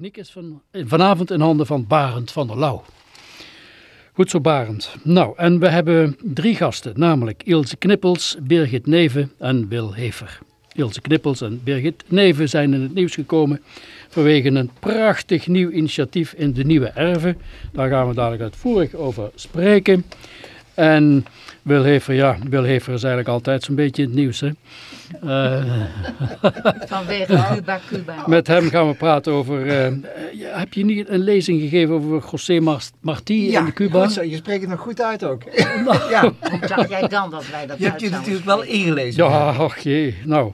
techniek is van, vanavond in handen van Barend van der Lauw. Goed zo Barend. Nou, en we hebben drie gasten, namelijk Ilse Knippels, Birgit Neven en Wil Hever. Ilse Knippels en Birgit Neven zijn in het nieuws gekomen vanwege een prachtig nieuw initiatief in de Nieuwe Erven. Daar gaan we dadelijk uitvoerig over spreken. En Wilhever, ja, Wilhever is eigenlijk altijd zo'n beetje in het nieuws. Hè? Uh, Vanwege Cuba, Cuba. Met hem gaan we praten over... Uh, heb je niet een lezing gegeven over José Martí ja, in Cuba? Zo, je spreekt het nog goed uit ook. ja. Hoe dacht jij dan dat wij dat Je hebt je natuurlijk wel ingelezen. Ja, ach jee. Nou,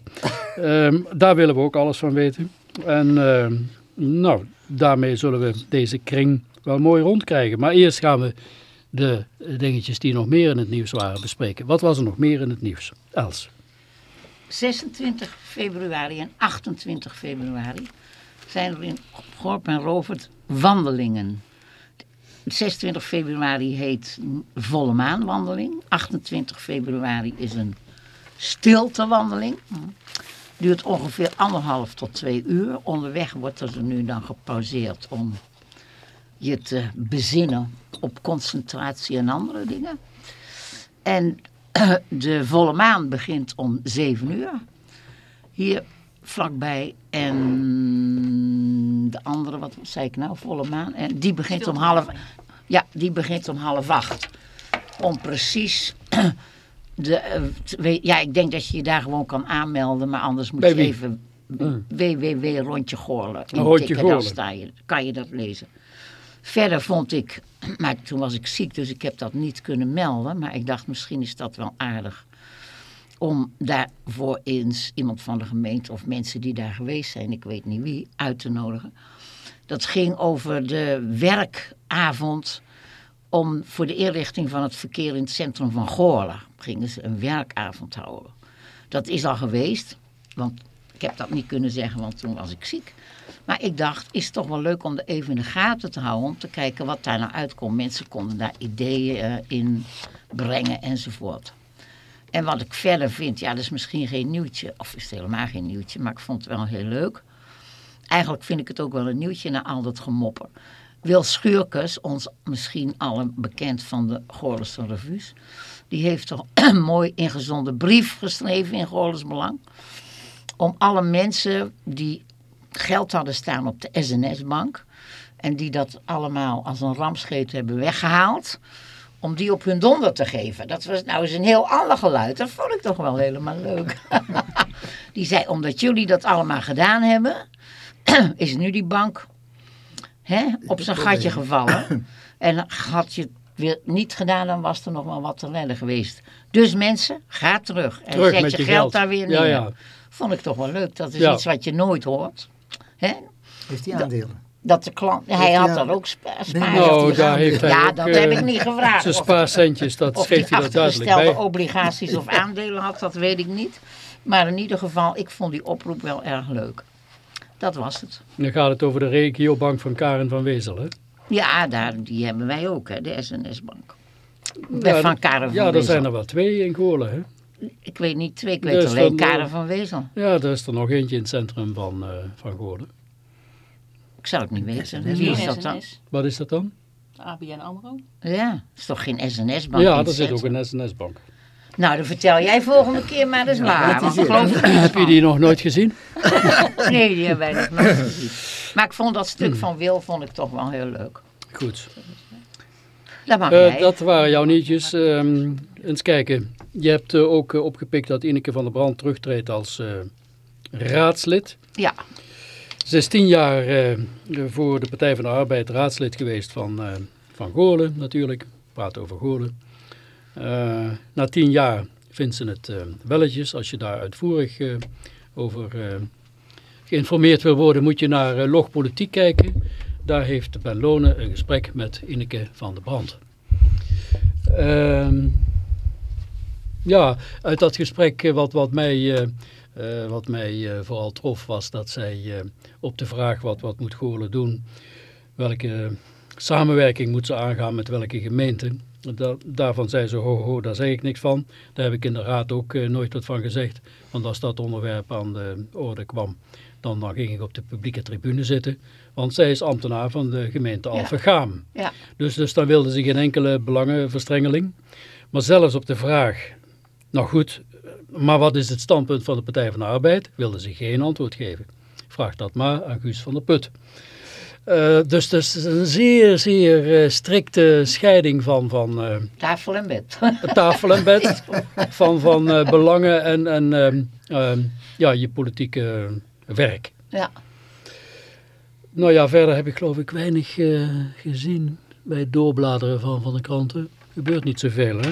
um, daar willen we ook alles van weten. En uh, nou, daarmee zullen we deze kring wel mooi rondkrijgen. Maar eerst gaan we de dingetjes die nog meer in het nieuws waren bespreken. Wat was er nog meer in het nieuws? Els. 26 februari en 28 februari zijn er in Gorp en Rovert wandelingen. 26 februari heet volle maanwandeling. 28 februari is een stiltewandeling. Duurt ongeveer anderhalf tot twee uur. Onderweg wordt er nu dan gepauzeerd om je te bezinnen op concentratie en andere dingen. En de volle maan begint om zeven uur. Hier vlakbij. En de andere, wat zei ik nou, volle maan. En die begint om half... Ja, die begint om half acht. Om precies... De, uh, ja, ik denk dat je je daar gewoon kan aanmelden. Maar anders moet je even... www Rondje Goorlen. Rondje Dan Goorlen. sta je, kan je dat lezen. Verder vond ik, maar toen was ik ziek, dus ik heb dat niet kunnen melden. Maar ik dacht, misschien is dat wel aardig om daarvoor eens iemand van de gemeente of mensen die daar geweest zijn, ik weet niet wie, uit te nodigen. Dat ging over de werkavond om voor de inrichting van het verkeer in het centrum van Goorlen. Gingen ze een werkavond houden. Dat is al geweest, want ik heb dat niet kunnen zeggen, want toen was ik ziek. Maar ik dacht, is het toch wel leuk om er even in de gaten te houden. Om te kijken wat daar nou uitkomt. Mensen konden daar ideeën uh, in brengen enzovoort. En wat ik verder vind, ja dat is misschien geen nieuwtje. Of is het helemaal geen nieuwtje, maar ik vond het wel heel leuk. Eigenlijk vind ik het ook wel een nieuwtje na al dat gemopper. Wil Schuurkes, ons misschien allen bekend van de Goorlense revues. Die heeft toch een mooi ingezonden brief geschreven in Goorlens Belang. Om alle mensen die geld hadden staan op de SNS-bank. En die dat allemaal als een ramscheet hebben weggehaald. Om die op hun donder te geven. Dat was nou eens een heel ander geluid. Dat vond ik toch wel helemaal leuk. die zei, omdat jullie dat allemaal gedaan hebben. is nu die bank hè, op zijn gatje gevallen. En had je het weer niet gedaan, dan was er nog wel wat te redden geweest. Dus mensen, ga terug. En Terug zet je, je geld, daar weer Ja, neer. ja. Vond ik toch wel leuk. Dat is Ja. iets wat je nooit hoort. Hè? Heeft hij aandelen? Dat de klant, hij had dan ook spa, Nee, spaar. Heeft hij daar heeft hij ja, ook, dat eh, heb ik niet gevraagd. Zijn Of- spaarcentjes, dat Of geeft hij er duidelijk bij. obligaties of aandelen had, dat weet ik niet. Maar in ieder geval, ik vond die oproep wel erg leuk. Dat was het. Dan gaat het over de regiobank van Karen van Wezel, hè? Ja, daar, die hebben wij ook, hè, de SNS-bank. Ja, van Karen van Ja, er Wezel. zijn er wel twee in Goorlen, hè? Ik weet niet twee, ik Dus weet alleen dan, eh, Karen van Wezel. Ja, er is er nog eentje in het centrum van, eh van Goorlen. Ik zou het niet weten. Wie is dat dan? Wat is dat dan? ABN AMRO. Ja, dat is toch geen SNS-bank? ja, er zit ook een SNS-bank. Nou, dan vertel jij volgende keer maar eens waar. geloof niks Heb je die nog nooit gezien? Nee, die hebben wij nog nooit gezien. Maar ik vond dat stuk Hmm. van Wil vond ik toch wel heel leuk. Goed. Dat mag Eh, dat waren jouw nieuwtjes. Ehm, eens kijken. Je hebt eh, ook eh, opgepikt dat Ineke van der Brand terugtreedt als eh, raadslid. Ja, Ze is tien jaar voor de Partij van de Arbeid raadslid geweest van, van Goorlen natuurlijk. We praten over Goorlen. Na tien jaar vindt ze het welletjes. Als je daar uitvoerig over geïnformeerd wil worden, moet je naar eh, Log Politiek kijken. Daar heeft Ben Lonen een gesprek met Ineke van der Brand. Ehm, ja, uit dat gesprek eh, wat, wat mij, eh, eh, wat mij vooral trof was dat zij op de vraag wat, wat moet Goorlen doen, welke samenwerking moet ze aangaan met welke gemeente. Da- daarvan zei ze, ho, ho, daar zeg ik niks van. Daar heb ik in de raad ook nooit wat van gezegd. Want als dat onderwerp aan de orde kwam, Dan, dan ging ik op de publieke tribune zitten, want zij is ambtenaar van de gemeente Ja. Alphen-Gaam. Ja. Dus, dus dan wilde ze geen enkele belangenverstrengeling. Maar zelfs op de vraag, nou goed, maar wat is het standpunt van de Partij van de Arbeid, wilde ze geen antwoord geven. Vraag dat maar aan Guus van der Put. Eh, dus het is een zeer, zeer eh, strikte scheiding van, van eh, Tafel en bed. tafel en bed, van, van belangen en, en ehm, ehm, ja, je politieke werk. ja. Nou ja, verder heb ik geloof ik weinig gezien bij het doorbladeren van, van de kranten. Gebeurt niet zoveel, hè?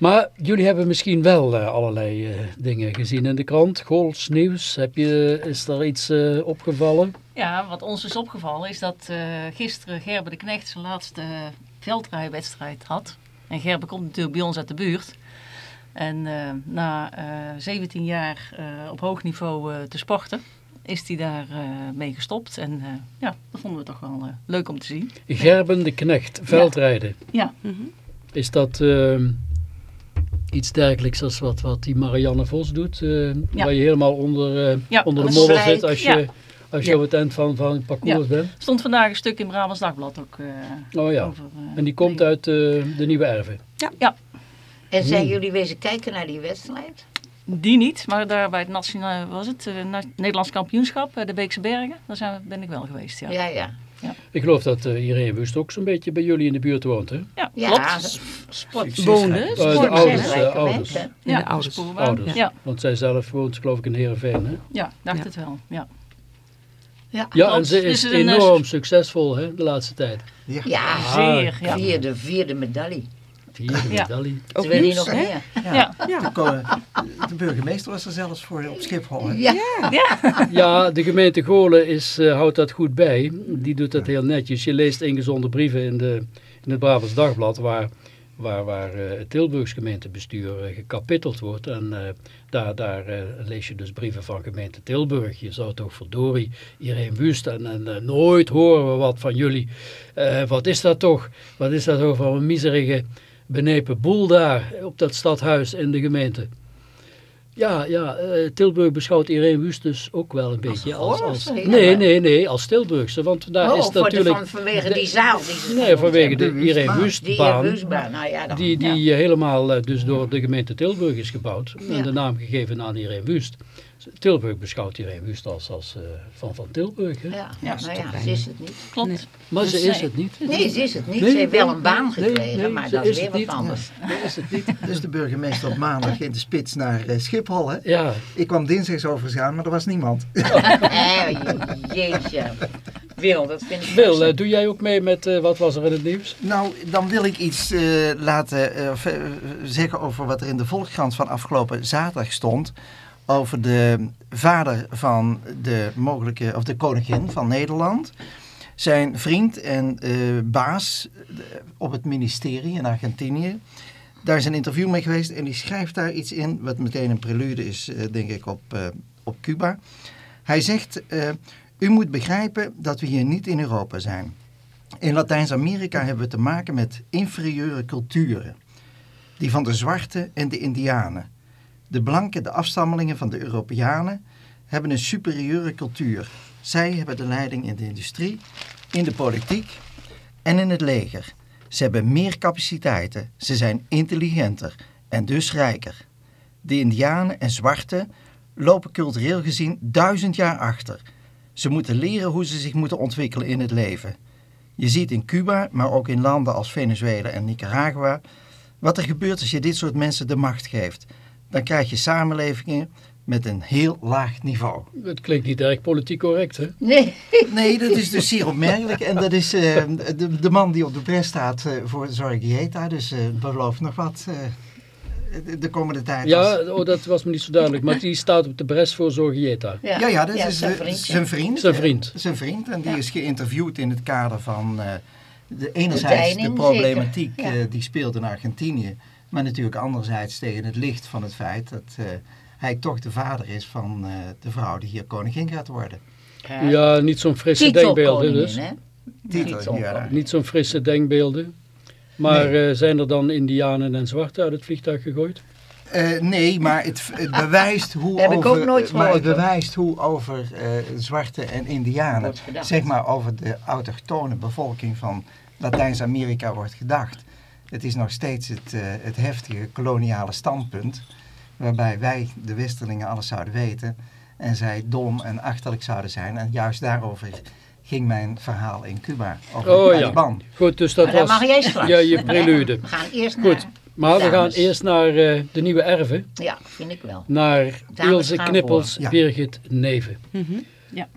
Maar jullie hebben misschien wel eh, allerlei eh, dingen gezien in de krant. Golds nieuws, heb je, is er iets eh, opgevallen? Ja, wat ons is opgevallen is dat eh, gisteren Gerbe de Knecht zijn laatste veldrijwedstrijd had. En Gerbe komt natuurlijk bij ons uit de buurt. En eh, na eh 17 jaar eh, op hoog niveau eh, te sporten, is hij daar eh, mee gestopt. En eh, ja, dat vonden we toch wel leuk om te zien. Gerben de Knecht, veldrijden. Ja, Is dat ehm, iets dergelijks als wat, wat die Marianne Vos doet? eh, Ja. Waar je helemaal onder, eh, Ja, onder de modder zit als je, Ja. als je Ja. op het eind van, van het parcours bent? stond vandaag een stuk in Brabants Dagblad ook eh, Oh ja. over. eh, En die komt uit de Nieuwe Erven. En zijn Hmm. jullie wezen kijken naar die wedstrijd? Die niet, maar daar bij het nationaal, was het, eh, Nederlands kampioenschap, de Beekse Bergen, daar zijn we, ben ik wel geweest. Ja, Ja, ja. Ik geloof dat uh, Irene Wust ook zo'n beetje bij jullie in de buurt woont, hè? ja, Ja, sport. Woonde. Eh, de sport- ouders, eh, ouders. Ja, de ouders. spoorbaan. Ouders. Ja, Want zij zelf woont geloof ik in Heerenveen, hè? ja, dacht Ja. het wel. Ja. Ja, Ja, en ze is een, eh, enorm succesvol, hè, de laatste tijd. Ja. ja Zeer, ja. vierde, vierde medaille. Vierde Ja. medaille. Hier nieuws, nog hè? meer. Ja. Ja. De, de burgemeester was er zelfs voor op Schiphol. hè? Ja, Ja, de gemeente Golen is, eh, houdt dat goed bij. Die doet dat heel netjes. Je leest ingezonden brieven in, de, in het Brabants Dagblad waar, waar, waar eh, het Tilburgs gemeentebestuur eh, gekapitteld wordt. En eh, daar, daar eh, lees je dus brieven van gemeente Tilburg. Je zou toch verdorie Irene Wust en, en nooit horen we wat van jullie. Eh, wat is dat toch? Wat is dat toch voor een miserige benepen boel daar op dat stadhuis in de gemeente? Ja, ja eh, Tilburg beschouwt Irene Wust dus ook wel een beetje als... als nee, nee, nee, als Tilburgse. Want daar oh, is voor de, natuurlijk... van, vanwege de- die zaal. Die ze nee, vanwege de De Irene Wustbaan. Die nou ja, dan, Die, die ja. eh, helemaal eh, dus door de gemeente Tilburg is gebouwd. En de naam gegeven aan Irene Wust. Tilburg beschouwt Irene Wust als, als eh, van, van Tilburg. Hè? Ja, Ja, nou ja, ze is het niet. Klopt. Nee. Maar ze is het niet. Nee, ze is het niet. Nee, ze heeft wel een baan nee, gekregen, nee, maar dat is weer wat anders. Nee, is het niet. Dus de burgemeester op maandag in de spits naar eh, Schiphol. Hè? Ja, Ik kwam dinsdags overigens aan, maar er was niemand. Eh, jeetje. Wil, dat vind ik Wil, eh, doe jij ook mee met eh, wat was er in het nieuws? Nou, dan wil ik iets eh, laten zeggen over wat er in de Volkskrant van afgelopen zaterdag stond. Over de vader van de mogelijke, of de koningin van Nederland. Zijn vriend en eh, baas eh, op het ministerie in Argentinië. Daar is een interview mee geweest en die schrijft daar iets in, wat meteen een prelude is, eh, denk ik, op, op Cuba. Hij zegt, u moet begrijpen dat we hier niet in Europa zijn. In Latijns-Amerika hebben we te maken met inferieure culturen. Die van de zwarte en de indianen. De blanken, de afstammelingen van de Europeanen, hebben een superieure cultuur. Zij hebben de leiding in de industrie, in de politiek en in het leger. Ze hebben meer capaciteiten, ze zijn intelligenter en dus rijker. De indianen en zwarten lopen cultureel gezien duizend jaar achter. Ze moeten leren hoe ze zich moeten ontwikkelen in het leven. Je ziet in Cuba, maar ook in landen als Venezuela en Nicaragua, wat er gebeurt als je dit soort mensen de macht geeft. Dan krijg je samenlevingen met een heel laag niveau. Het klinkt niet erg politiek correct, hè? Nee, Nee, dat is dus zeer opmerkelijk. En dat is eh, de, de man die op de pres staat eh, voor Zorgieta. Dus eh belooft nog wat eh, de, de komende tijd. Ja, oh, dat was me niet zo duidelijk. Maar die staat op de bres voor Zorgieta. ja, ja, dat is zijn vriend. zijn vriend. Zijn vriend. Zijn vriend. En die Ja. is geïnterviewd in het kader van eh, de, enerzijds de, deining, problematiek eh, die speelt in Argentinië. Maar natuurlijk anderzijds tegen het licht van het feit dat eh, hij toch de vader is van eh, de vrouw die hier koningin gaat worden. Ja, niet zo'n frisse denkbeelden dus. hè? Titel, Titel. ja. Niet zo'n frisse denkbeelden. Maar eh, zijn er dan indianen en zwarten uit het vliegtuig gegooid? Eh, nee, maar het, het bewijst hoe Heb ik over, ook nooit maar het bewijst hoe over eh, zwarte en indianen, zeg maar over de autochtone bevolking van Latijns-Amerika wordt gedacht. Het is nog steeds het, eh, het heftige koloniale standpunt, waarbij wij, de Westerlingen, alles zouden weten en zij dom en achterlijk zouden zijn. En juist daarover ging mijn verhaal in Cuba, over Oh de ja. Taliban. Goed, dus dat was mag jij straks. ja, je prelude. We gaan eerst Goed, naar... maar we gaan eerst naar eh, de nieuwe erven. Ja, vind ik wel. Naar Dames Ilse Knippels. Ja. Birgit Neven. Mhm. Ja.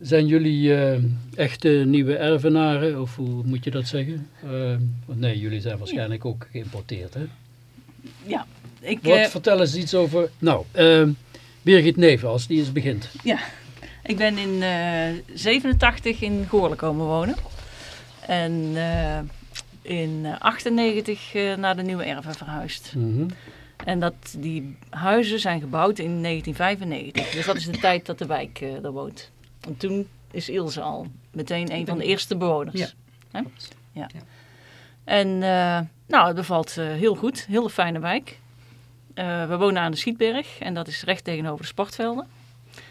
Zijn jullie eh, echte nieuwe ervenaren, of hoe moet je dat zeggen? Eh, want nee, jullie zijn waarschijnlijk ook geïmporteerd, hè? Ja, ik, Wat, eh, vertel eens iets over... Nou, Birgit Neven, als die eens begint. ja, ik ben in eh 87 in Goorlen komen wonen. En in eh, 98 eh, naar de Nieuwe Erven verhuisd. Mhm. En dat, die huizen zijn gebouwd in 1995. Dus dat is de tijd dat de wijk er woont. En toen is Ilse al meteen een van de eerste bewoners. Ja. Hè? Ja. En eh, nou, het bevalt eh, heel goed. Heel een fijne wijk. Eh, we wonen aan de Schietberg en dat is recht tegenover de sportvelden.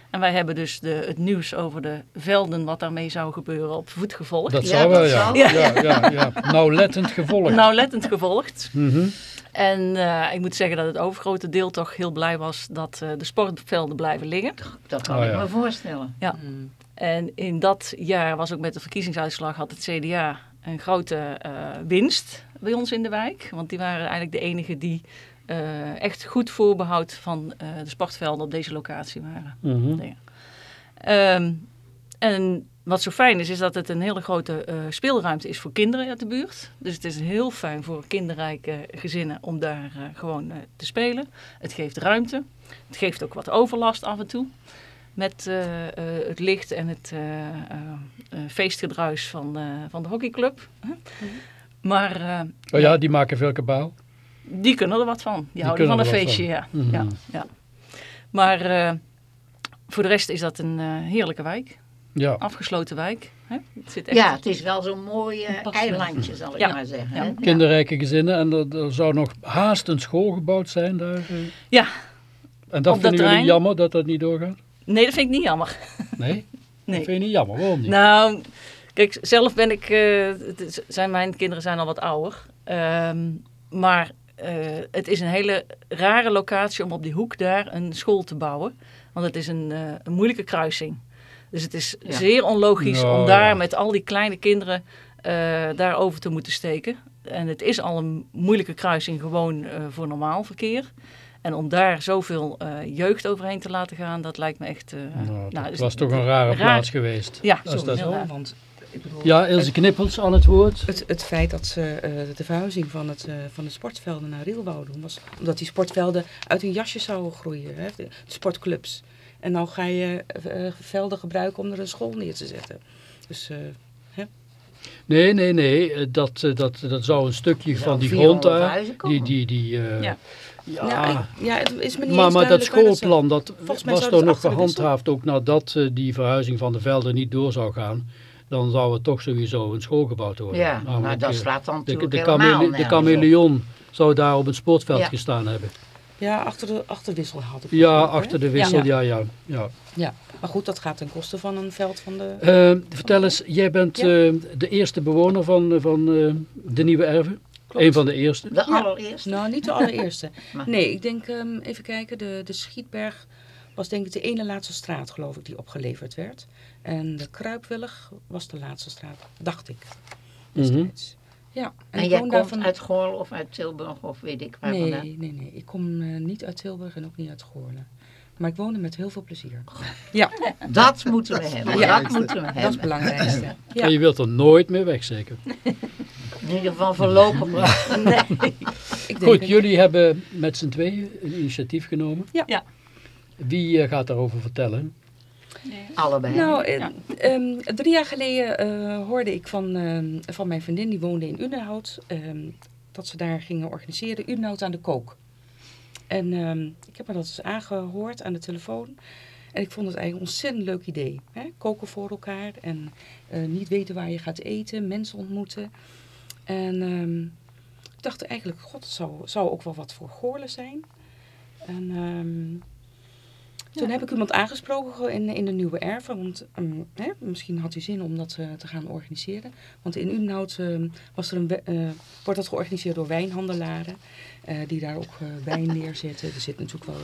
En wij hebben dus de, het nieuws over de velden, wat daarmee zou gebeuren, op voet gevolgd. Dat Ja, zou wel, ja. Ja, ja, ja. Nauwlettend gevolgd. Nauwlettend gevolgd. Mhm. En eh, ik moet zeggen dat het overgrote deel toch heel blij was dat eh, de sportvelden blijven liggen. Dat kan Oh, ik ja. me voorstellen. Mm. En in dat jaar was ook met de verkiezingsuitslag had het CDA een grote eh, winst bij ons in de wijk. Want die waren eigenlijk de enigen die eh, echt goed voorbehoud van eh, de sportvelden op deze locatie waren. Mhm. Ehm, en wat zo fijn is, is dat het een hele grote eh, speelruimte is voor kinderen uit de buurt. Dus het is heel fijn voor kinderrijke gezinnen om daar eh, gewoon eh, te spelen. Het geeft ruimte. Het geeft ook wat overlast af en toe. Met het licht en het feestgedruis van, van de hockeyclub. Maar Oh ja, die maken veel kabaal. die kunnen er wat van. Die, houden van een feestje, van. ja. Mhm. ja, ja. Maar voor de rest is dat een heerlijke wijk. Ja. Afgesloten wijk. Hè? Het zit echt... Ja, het is wel zo'n mooi eilandje, zal ik Ja. maar zeggen. Hè? Kinderrijke gezinnen. En er, er zou nog haast een school gebouwd zijn daar. eh. Ja. En dat Op dat vinden jullie jammer dat dat niet doorgaat? Nee, dat vind ik niet jammer. Nee? Dat Nee. vind je niet jammer? Waarom niet? Nou, kijk, zelf ben ik... eh, zijn, mijn kinderen zijn al wat ouder. Ehm, maar eh, het is een hele rare locatie om op die hoek daar een school te bouwen. Want het is een, eh, een moeilijke kruising. Dus het is Ja. zeer onlogisch Nou, om daar ja. met al die kleine kinderen eh daarover te moeten steken. En het is al een moeilijke kruising gewoon eh, voor normaal verkeer. En om daar zoveel eh, jeugd overheen te laten gaan, dat lijkt me echt... eh, Nou, nou, het dus- was toch een rare raar. plaats geweest. Ja, Als zo, dat- heel raar. want ik bedoel, Ja, Ilse Knippels aan het woord. het, het feit dat ze eh, de verhuizing van, het, eh, van de sportvelden naar Riel wou doen, was omdat die sportvelden uit hun jasje zouden groeien, hè, de, de sportclubs. En nou ga je eh, velden gebruiken om er een school neer te zetten. Dus eh, Nee, nee, nee. eh, Dat, eh, dat, dat zou een stukje van die 400 grond daar. Die, komen. die, die, eh, Ja. ja. nou, ik- ja, het is me niet maar, maar dat schoolplan, dat was toch nog de gehandhaafd ook nadat die verhuizing van de velden niet door zou gaan. Dan zou er toch sowieso een school gebouwd worden. Ja, maar Namelijk, dat eh, slaat dan de, natuurlijk de, kamele- de chameleon zou daar op het sportveld Ja. gestaan hebben. Ja, achter de, achter de wissel had ik Ja, achter de wissel, ja, ja. ja. Ja, maar goed, dat gaat ten koste van een veld van de... Eh, vertel eens, jij bent Ja. eh, de eerste bewoner van, eh, van eh, de Nieuwe Erven. Klopt. Een van de eerste. De allereerste. Nou, niet de allereerste. Nee, ik denk, ehm, even kijken, de, de Schietberg was denk ik de ene laatste straat, geloof ik, die opgeleverd werd. En de Kruipwillig was de laatste straat, dacht ik, destijds. Ja, En ik jij woon komt uit Goorl of uit Tilburg of weet ik waar vandaan? Nee, nee, nee. Ik kom eh, niet uit Tilburg en ook niet uit Goorlen. Maar ik woon er met heel veel plezier. Ja, Dat moeten we hebben. Ja. Dat moeten we dat is het hebben. belangrijkste. Ja. En je wilt er nooit meer weg, zeker. In ieder geval voorlopig. Nee. Ik denk Goed, jullie hebben met z'n tweeën een initiatief genomen. Ja. Ja. Wie eh, gaat daarover vertellen? Allebei. Nou, eh, Ja. ehm, drie jaar geleden eh, hoorde ik van, ehm, van mijn vriendin, die woonde in Udenhout, ehm, dat ze daar gingen organiseren, Udenhout aan de kook. En ehm, ik heb me dat eens aangehoord aan de telefoon. En ik vond het eigenlijk een ontzettend leuk idee. Hè? Koken voor elkaar en eh, niet weten waar je gaat eten, mensen ontmoeten. En ehm, ik dacht eigenlijk, god, het zou, zou ook wel wat voor Goorlen zijn. En toen heb ik iemand aangesproken in, in de Nieuwe Erven. Want ehm, hè, misschien had hij zin om dat eh, te gaan organiseren. Want in Udenhout ehm, was er een, eh, wordt dat georganiseerd door wijnhandelaren. eh, die daar ook eh, wijn neerzetten. Er zit natuurlijk wel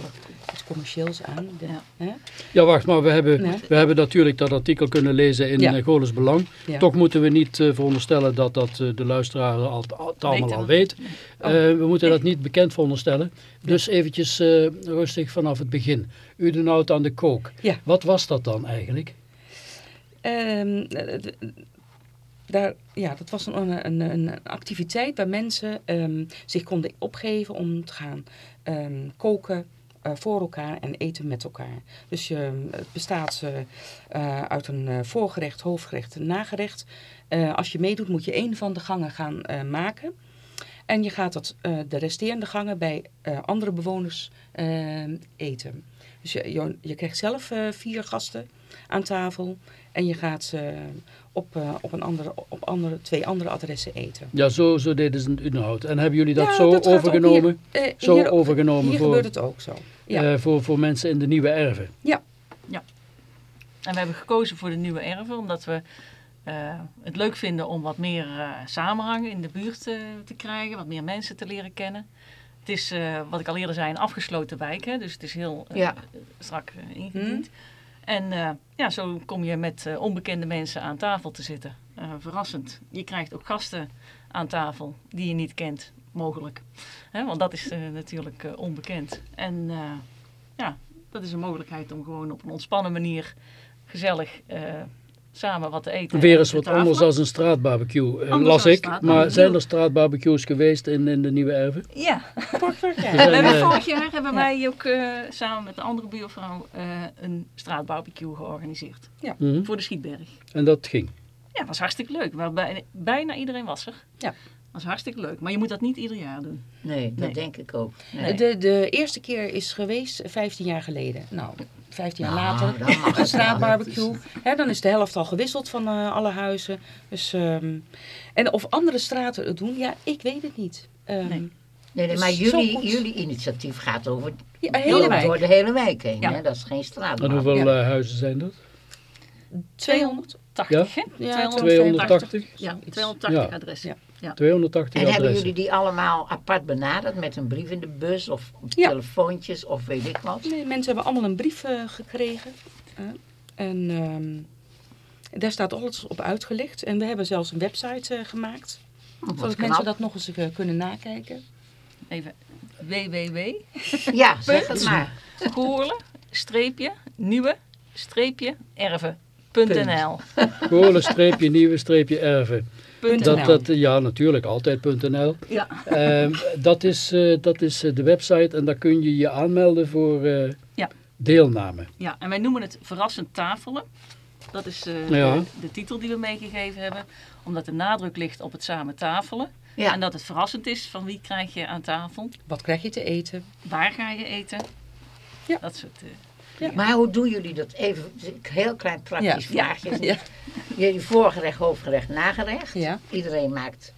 iets commercieels aan. De- Ja. hè? Ja, wacht, maar we hebben, Ja. we hebben natuurlijk dat artikel kunnen lezen in. Goles Belang. Ja. Toch moeten we niet veronderstellen dat, dat de luisteraar al, al- het allemaal al we. weet. Oh. We moeten dat niet bekend veronderstellen. Dus eventjes eh, rustig vanaf het begin. Udenhout aan de kook. Ja. Wat was dat dan eigenlijk? Ehm, eh, daar, ja, dat was een, een, een activiteit waar mensen ehm, zich konden opgeven om te gaan ehm, koken eh, voor elkaar en eten met elkaar. Dus je, het bestaat eh, eh, uit een voorgerecht, hoofdgerecht en nagerecht. Als je meedoet moet je één van de gangen gaan maken. En je gaat dat, eh, de resterende gangen bij eh, andere bewoners eh, eten. Dus je, je, je krijgt zelf eh, vier gasten aan tafel. En je gaat eh, op, eh, op, een andere, op andere, twee andere adressen eten. Ja, zo, zo deden ze het in Udenhout. En hebben jullie dat Ja, zo dat overgenomen? hier- Zo hier- overgenomen Hier voor, gebeurt het ook zo. Ja. eh, voor, voor mensen in de nieuwe erven? En we hebben gekozen voor de nieuwe erven, omdat we eh, het leuk vinden om wat meer eh, samenhang in de buurt eh, te krijgen, wat meer mensen te leren kennen. Het is, wat ik al eerder zei, een afgesloten wijk, hè, dus het is heel Ja. strak eh, ingediend. En ja, zo kom je met onbekende mensen aan tafel te zitten. Verrassend. Je krijgt ook gasten aan tafel die je niet kent, mogelijk. Hè, want dat is natuurlijk onbekend. En ja, dat is een mogelijkheid om gewoon op een ontspannen manier gezellig samen wat te eten. Weer en eens wat anders dan een straatbarbecue, eh, Anders las ik. Maar zijn er straatbarbecues geweest in, in de nieuwe erven? Ja, Vorig jaar. We eh, vorig jaar hebben wij ook eh, samen met een andere buurvrouw eh, een straatbarbecue georganiseerd. mhm. Voor de Schietberg. En dat ging. Ja, was hartstikke leuk. Maar bij, bijna iedereen was er. Ja. was hartstikke leuk. Maar je moet dat niet ieder jaar doen. Nee, dat Nee. denk ik ook. Nee. De, de eerste keer is geweest 15 jaar geleden. Nou, 15 jaar Nou, later, een straatbarbecue. Hè, dan is de helft al gewisseld van eh, alle huizen. Dus, ehm, en of andere straten het doen, ja, ik weet het niet. Ehm, Nee. Nee, nee, Dus maar jullie, jullie initiatief gaat over ja, hele wijk. door de hele wijk heen. Ja. Hè? Dat is geen straat. En hoeveel eh, huizen zijn dat? 200. 80, hè? Ja, 280? Ja, Iets. 280 Ja. adressen. Ja. 280 En hebben jullie die allemaal apart benaderd met een brief in de bus of Ja. telefoontjes of weet ik wat? Nee, mensen hebben allemaal een brief eh, gekregen. Eh, en ehm, daar staat alles op uitgelegd. En we hebben zelfs een website eh, gemaakt. Oh, wat Zodat knap. mensen dat nog eens kunnen nakijken. Even www. Ja, zeg het maar. Goorlen, streepje, nieuwe, streepje, erven.nl. Goorlen, streepje, nieuwe, streepje, erven. Dat, dat, ja, natuurlijk, altijd.nl. Ja. Ehm, dat is, eh, dat is eh, de website en daar kun je je aanmelden voor eh, Ja. deelname. ja, en wij noemen het verrassend tafelen. Dat is eh, Ja. de, de titel die we meegegeven hebben. Omdat de nadruk ligt op het samen tafelen. Ja. En dat het verrassend is van wie krijg je aan tafel. Wat krijg je te eten? Waar ga je eten? Ja. Dat soort... Maar hoe doen jullie dat? Even een heel klein praktisch vraagje. Ja. Jullie voorgerecht, hoofdgerecht, nagerecht. Iedereen maakt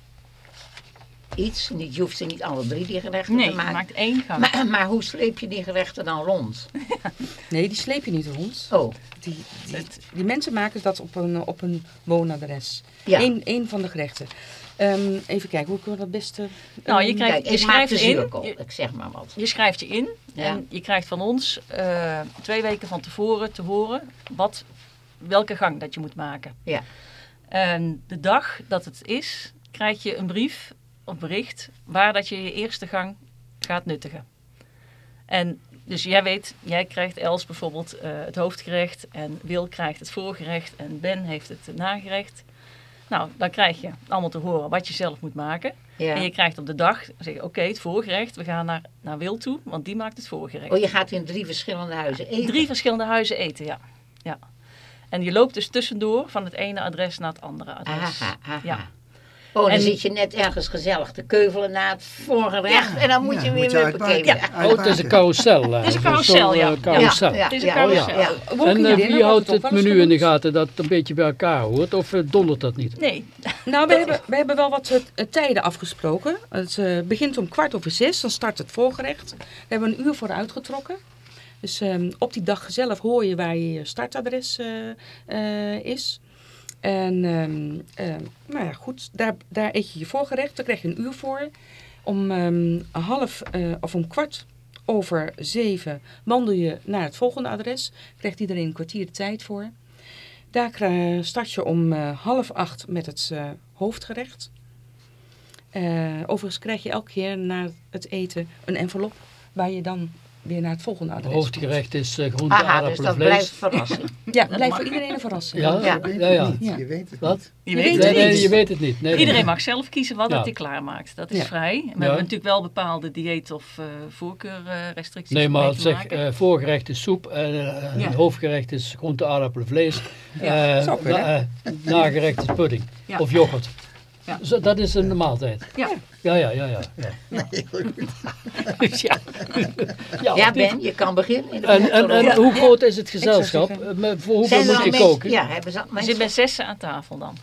iets. Niet, je hoeft ze niet alle drie die gerechten nee, te maken. maakt één gang. Maar, maar hoe sleep je die gerechten dan rond? Nee, die sleep je niet rond. Oh, Die, die, die mensen maken dat op een, op een woonadres. ja. Eén één van de gerechten. Ehm, even kijken, hoe kunnen we dat beste... Nou, je ehm, krijgt- Kijk, je schrijft de in, je- Ik zeg maar wat. Je schrijft je in Ja. en je krijgt van ons eh, twee weken van tevoren te horen wat, welke gang dat je moet maken. Ja. En de dag dat het is, krijg je een brief of bericht waar dat je je eerste gang gaat nuttigen. En dus jij weet, jij krijgt Els bijvoorbeeld eh, het hoofdgerecht en Wil krijgt het voorgerecht en Ben heeft het nagerecht. Nou, dan krijg je allemaal te horen wat je zelf moet maken. Ja. En je krijgt op de dag, zeg oké, het voorgerecht, we gaan naar, naar Wil toe, want die maakt het voorgerecht. Oh, je gaat in drie verschillende huizen eten? Drie verschillende huizen eten, ja. ja. En je loopt dus tussendoor van het ene adres naar het andere adres. Aha, aha. Ja. Oh, dan En- zit je net ergens gezellig te keuvelen na het voorgerecht. en dan moet Ja, je weer moet je huppakee. uitbaken. Ja. Oh, het is een carousel. Het is een eh, carousel, zo'n, ja. eh, carousel. Ja, Het is een carousel. Woon En eh, wie houdt het menu in de gaten dat het een beetje bij elkaar hoort? Of dondert dat niet? Nee, Nou, we hebben, we hebben wel wat tijden afgesproken. Het eh, begint om kwart over zes, dan start het voorgerecht. Daar hebben we een uur voor uitgetrokken. Dus ehm, op die dag zelf hoor je waar je startadres eh, eh, is. En ehm, nou ja, goed, daar, daar eet je je voorgerecht. Daar krijg je een uur voor. Om ehm, half eh, of om kwart over zeven wandel je naar het volgende adres. Krijgt iedereen een kwartier de tijd voor. Daar start je om eh, half acht met het eh, hoofdgerecht. Overigens krijg je elke keer na het eten een envelop waar je dan weer naar het volgende Het adres hoofdgerecht is eh groente, Aha, dus aardappelen, dat vlees. blijft verrassen. Ja, blijft voor iedereen een verrassing. Ja, Je ja, weet ja. niet. Je weet het Wat? niet. je Je weet het Nee, niet. je weet het niet. Nee, nee. Iedereen mag zelf kiezen wat Ja. hij klaarmaakt. Dat is Ja. vrij. We Ja. hebben natuurlijk wel bepaalde dieet- of uh, voorkeurrestricties. Nee, maar dus zeg, maken. eh, voorgerecht is soep, hoofdgerecht is groente, aardappelen, vlees. Eh, eh, nagerecht is pudding Ja. of yoghurt. Ja. Zo, dat is een maaltijd. ja. Ja, ja, ja, ja. ja. ja. ja, Ja? Ben, je kan beginnen. in de En, en, en Ja. hoe groot is het gezelschap? Eh, Voor hoeveel moet je koken? Ja, hebben ze al zit met zes aan tafel dan.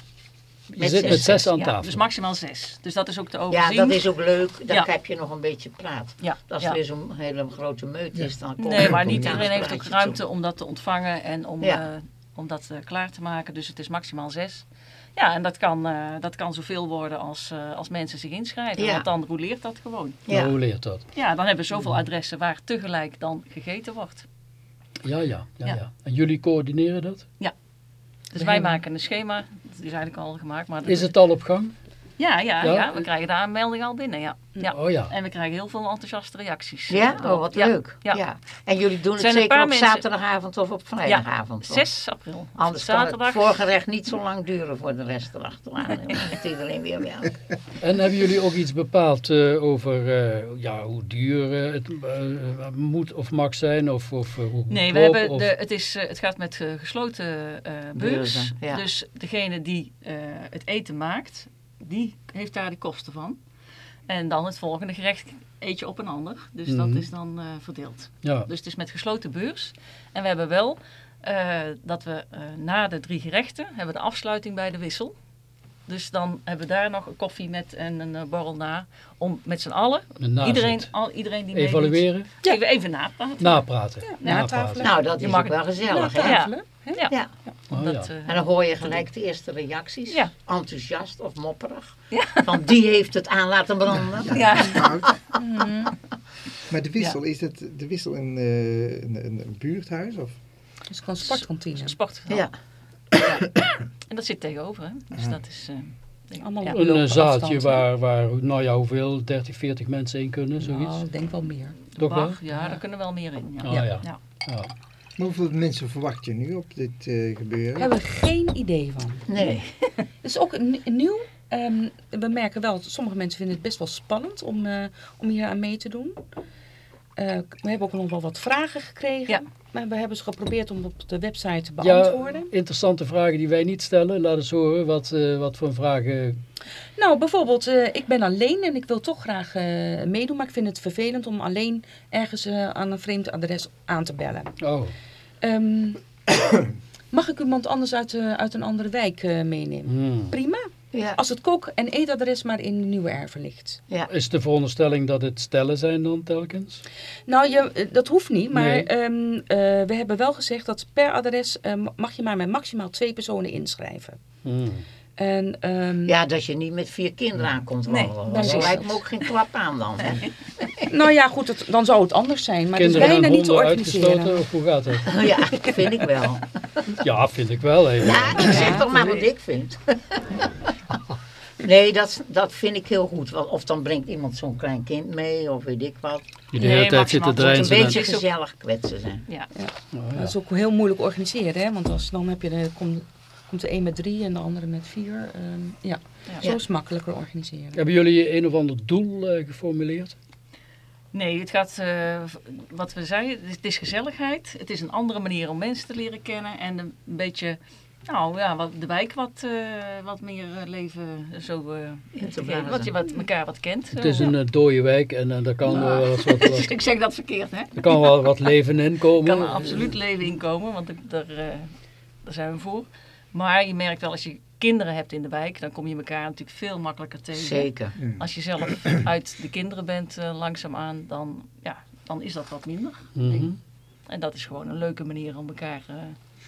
je zit met zes aan ja, tafel. Dus maximaal zes. Dus dat is ook te Ja, overzien. dat is ook leuk. Dan Ja. heb je nog een beetje praat. Ja, Als ja. er weer zo'n hele grote meut is, dan komt Nee, maar niet iedereen heeft ook ruimte om dat te ontvangen en om, Ja. eh, om dat eh, klaar te maken. Dus het is maximaal zes. Ja, en dat kan, eh, dat kan zoveel worden als, eh, als mensen zich inschrijven. Ja. Want dan roleert dat gewoon. Ja. Nou, hoe leert dat? Ja, dan hebben we zoveel adressen waar tegelijk dan gegeten wordt. Ja, ja, ja, Ja. ja. En jullie coördineren dat? Dus wij maken een schema. Dat is eigenlijk al gemaakt. Maar Is het al op gang? Ja, ja, Ja? ja, we krijgen daar een melding al binnen. Ja. Ja. Oh ja. En we krijgen heel veel enthousiaste reacties. Ja, oh, wat ja. leuk. Ja. Ja. En jullie doen het Zijn zeker op mensen- zaterdagavond of op vrijdagavond? toch? 6 april. Anders kan het zaterdag. voorgerecht niet zo lang duren voor de rest erachteraan. Dan moet iedereen weer werken. En hebben jullie ook iets bepaald eh, over eh, ja, hoe duur eh, het moet of mag zijn? Of, of hoe Nee, we hebben of- de, het, is, het gaat met gesloten eh, beurs. Ja. Dus degene die eh, het eten maakt, die heeft daar de kosten van. En dan het volgende gerecht eet je op een ander. Dus Mhm. dat is dan eh, verdeeld. Ja, Dus het is met gesloten beurs. En we hebben wel eh, dat we eh, na de drie gerechten hebben we de afsluiting bij de wissel. Dus dan hebben we daar nog een koffie met en een eh, borrel na. Om met z'n allen, een iedereen, al, iedereen die meedoet, Evalueren, Even, even napraten. napraten. Nou, dat Je is mag ook wel gezellig, Ja, hè? tafelen. Ja, Ja. Oh, dat, ja. eh, En dan hoor je gelijk de eerste reacties. Ja. Enthousiast of mopperig. Van die heeft het aan laten branden. ja. Maar de wissel, is het de wissel een, eh, een, een, een buurthuis? Of? Het is gewoon sportkantine. sport. Ja. En dat zit tegenover, hè? Dus dat is... eh, Allemaal ja. Een eh, lopen zaaltje waar, waar, nou ja, hoeveel, 30, 40 mensen in kunnen, zoiets? Nou, ik denk wel meer. Toch wel? Ja, daar kunnen wel meer in. Ja. Oh, ja. Ja. Ja. Maar hoeveel mensen verwacht je nu op dit eh, gebeuren? Daar hebben we geen idee van. Nee. Het is ook nieuw. Ehm, we merken wel dat sommige mensen vinden het best wel spannend om, eh, om hier aan mee te doen. Eh, we hebben ook nog wel wat vragen gekregen. Ja. Maar we hebben ze geprobeerd om op de website te Ja, beantwoorden. interessante vragen die wij niet stellen. Laat eens horen wat, eh, wat voor vragen. Nou, bijvoorbeeld, eh, ik ben alleen en ik wil toch graag eh, meedoen. Maar ik vind het vervelend om alleen ergens aan een vreemd adres aan te bellen. Oh, Ehm, mag ik iemand anders uit, uit een andere wijk eh, meenemen? hmm. Prima. Ja. Als het kook- en eetadres maar in de Nieuwe Erven ligt. ja. Is de veronderstelling dat het stellen zijn dan telkens? Nou, je, eh, dat hoeft niet, maar Nee. ehm, eh, we hebben wel gezegd dat per adres eh, mag je maar met maximaal twee personen inschrijven. Hmm. En, ehm, Ja, dat je niet met vier kinderen aankomt Nee, wandelen. precies. dat lijkt me ook geen klap aan dan. Hè? Nou ja, goed, het- dan zou het anders zijn, maar Kinderen het is bijna niet te organiseren. uitgestoten of hoe gaat dat? Ja, vind ik wel. Ja, vind ik wel. Hè. Ja, ik zeg toch maar wat ik vind. Nee, dat, dat vind ik heel goed. Want Of dan brengt iemand zo'n klein kind mee, of weet ik wat. Die de Nee, hele tijd maximaal zitten Het moet een en- beetje gezellig kwetsen zijn. Ja. Oh, ja. Dat is ook heel moeilijk organiseren, hè? want als, dan heb je de, komt, komt de een met drie en de andere met vier. ehm, ja. Ja. zo is het makkelijker organiseren. Hebben jullie een of ander doel eh, geformuleerd? Nee, het gaat, eh, wat we zeiden, het is, het is gezelligheid. Het is een andere manier om mensen te leren kennen en een beetje Nou ja, wat, de wijk wat, eh, wat meer leven zo eh, In te geven. Wat je wat, elkaar wat kent. Het is een dooie wijk en daar kan, wel wat, wat, wat- ik zeg dat verkeerd, hè? er kan wel wat leven in Er komen. kan er absoluut leven in komen, want er- daar, eh, daar zijn we voor. Maar je merkt wel, als je kinderen hebt in de wijk, dan kom je elkaar natuurlijk veel makkelijker tegen. Zeker. Als je zelf uit de kinderen bent eh, langzaamaan, dan, ja, dan is dat wat minder. Mhm. En dat is gewoon een leuke manier om elkaar eh,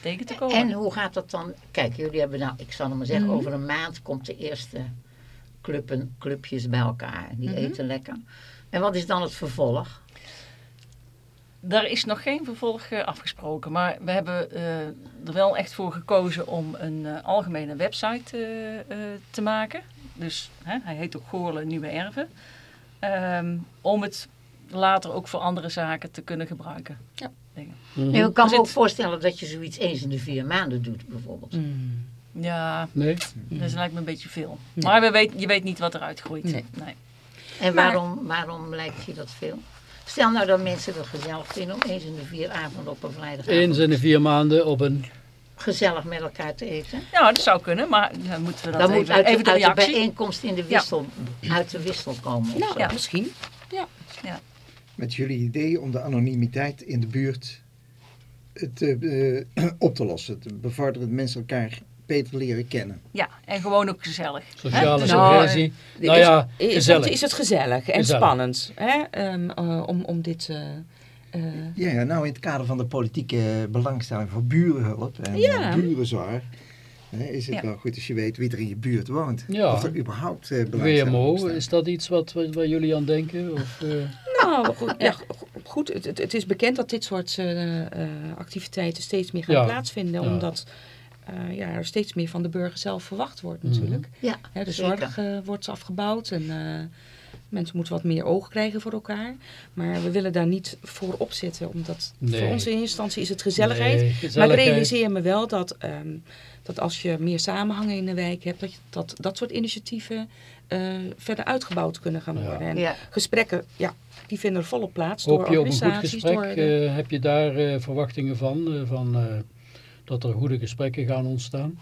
tegen te komen. En hoe gaat dat dan? Kijk, jullie hebben nou, ik zal het maar zeggen, Mhm. over een maand komt de eerste cluben, clubjes bij elkaar. Die Mhm. eten lekker. En wat is dan het vervolg? Daar is nog geen vervolg eh, afgesproken, maar we hebben eh, er wel echt voor gekozen om een eh, algemene website eh, eh, te maken. Dus hè, hij heet ook Goorlen Nieuwe Erven. Ehm, om het later ook voor andere zaken te kunnen gebruiken. Ja. Dingen. Nee, ik kan me ook voorstellen dat je zoiets eens in de vier maanden doet, bijvoorbeeld. Mm. Ja, Nee? dat lijkt me een beetje veel. Nee. Maar we weet, je weet niet wat eruit groeit. Nee. En waarom, waarom lijkt je dat veel? Stel nou dat mensen het gezellig vinden om eens in de vier avonden op een vrijdagavond Eens in de vier maanden op een... gezellig met elkaar te eten. Ja, dat zou kunnen, maar dan moeten we dat Dan even, moet uit, even de uit de bijeenkomst in de wissel, uit de wissel komen. of Nou, zo. Ja. misschien. Met jullie idee om de anonimiteit in de buurt te, eh, op te lossen. Te bevorderen dat mensen elkaar beter leren kennen. Ja, en gewoon ook gezellig. Sociale Hè? cohesie. Is- Nou ja, is, gezellig. is het gezellig en Gezellig. spannend hè? Ehm, eh, om, om dit... eh, eh, Ja, ja, nou in het kader van de politieke belangstelling voor burenhulp en Ja. eh, burenzorg. hè, is het Ja. wel goed als je weet wie er in je buurt woont. Ja. Of er überhaupt eh belangstelling WMO, bestaat. is dat iets wat, wat- waar jullie aan denken? Of, eh, Nou, goed, ja, go- goed het, het, is bekend dat dit soort eh, eh, activiteiten steeds meer gaan Ja. plaatsvinden. Ja. Omdat eh, ja, er steeds meer van de burger zelf verwacht wordt Mhm. natuurlijk. Ja, Hè, de zeker. zorg eh, wordt afgebouwd en eh, mensen moeten wat meer oog krijgen voor elkaar. Maar we willen daar niet voor opzitten. Omdat Nee. voor ons in eerste instantie is het gezelligheid. nee, Maar ik realiseer me wel dat, ehm, dat als je meer samenhangen in de wijk hebt, dat je, dat, dat soort initiatieven eh, verder uitgebouwd kunnen gaan Ja. worden. En Ja. gesprekken, ja, die vinden er volop plaats Hoop door je op een goed organisaties. gesprek? de- heb je daar eh, verwachtingen van? eh, van eh, dat er goede gesprekken gaan ontstaan?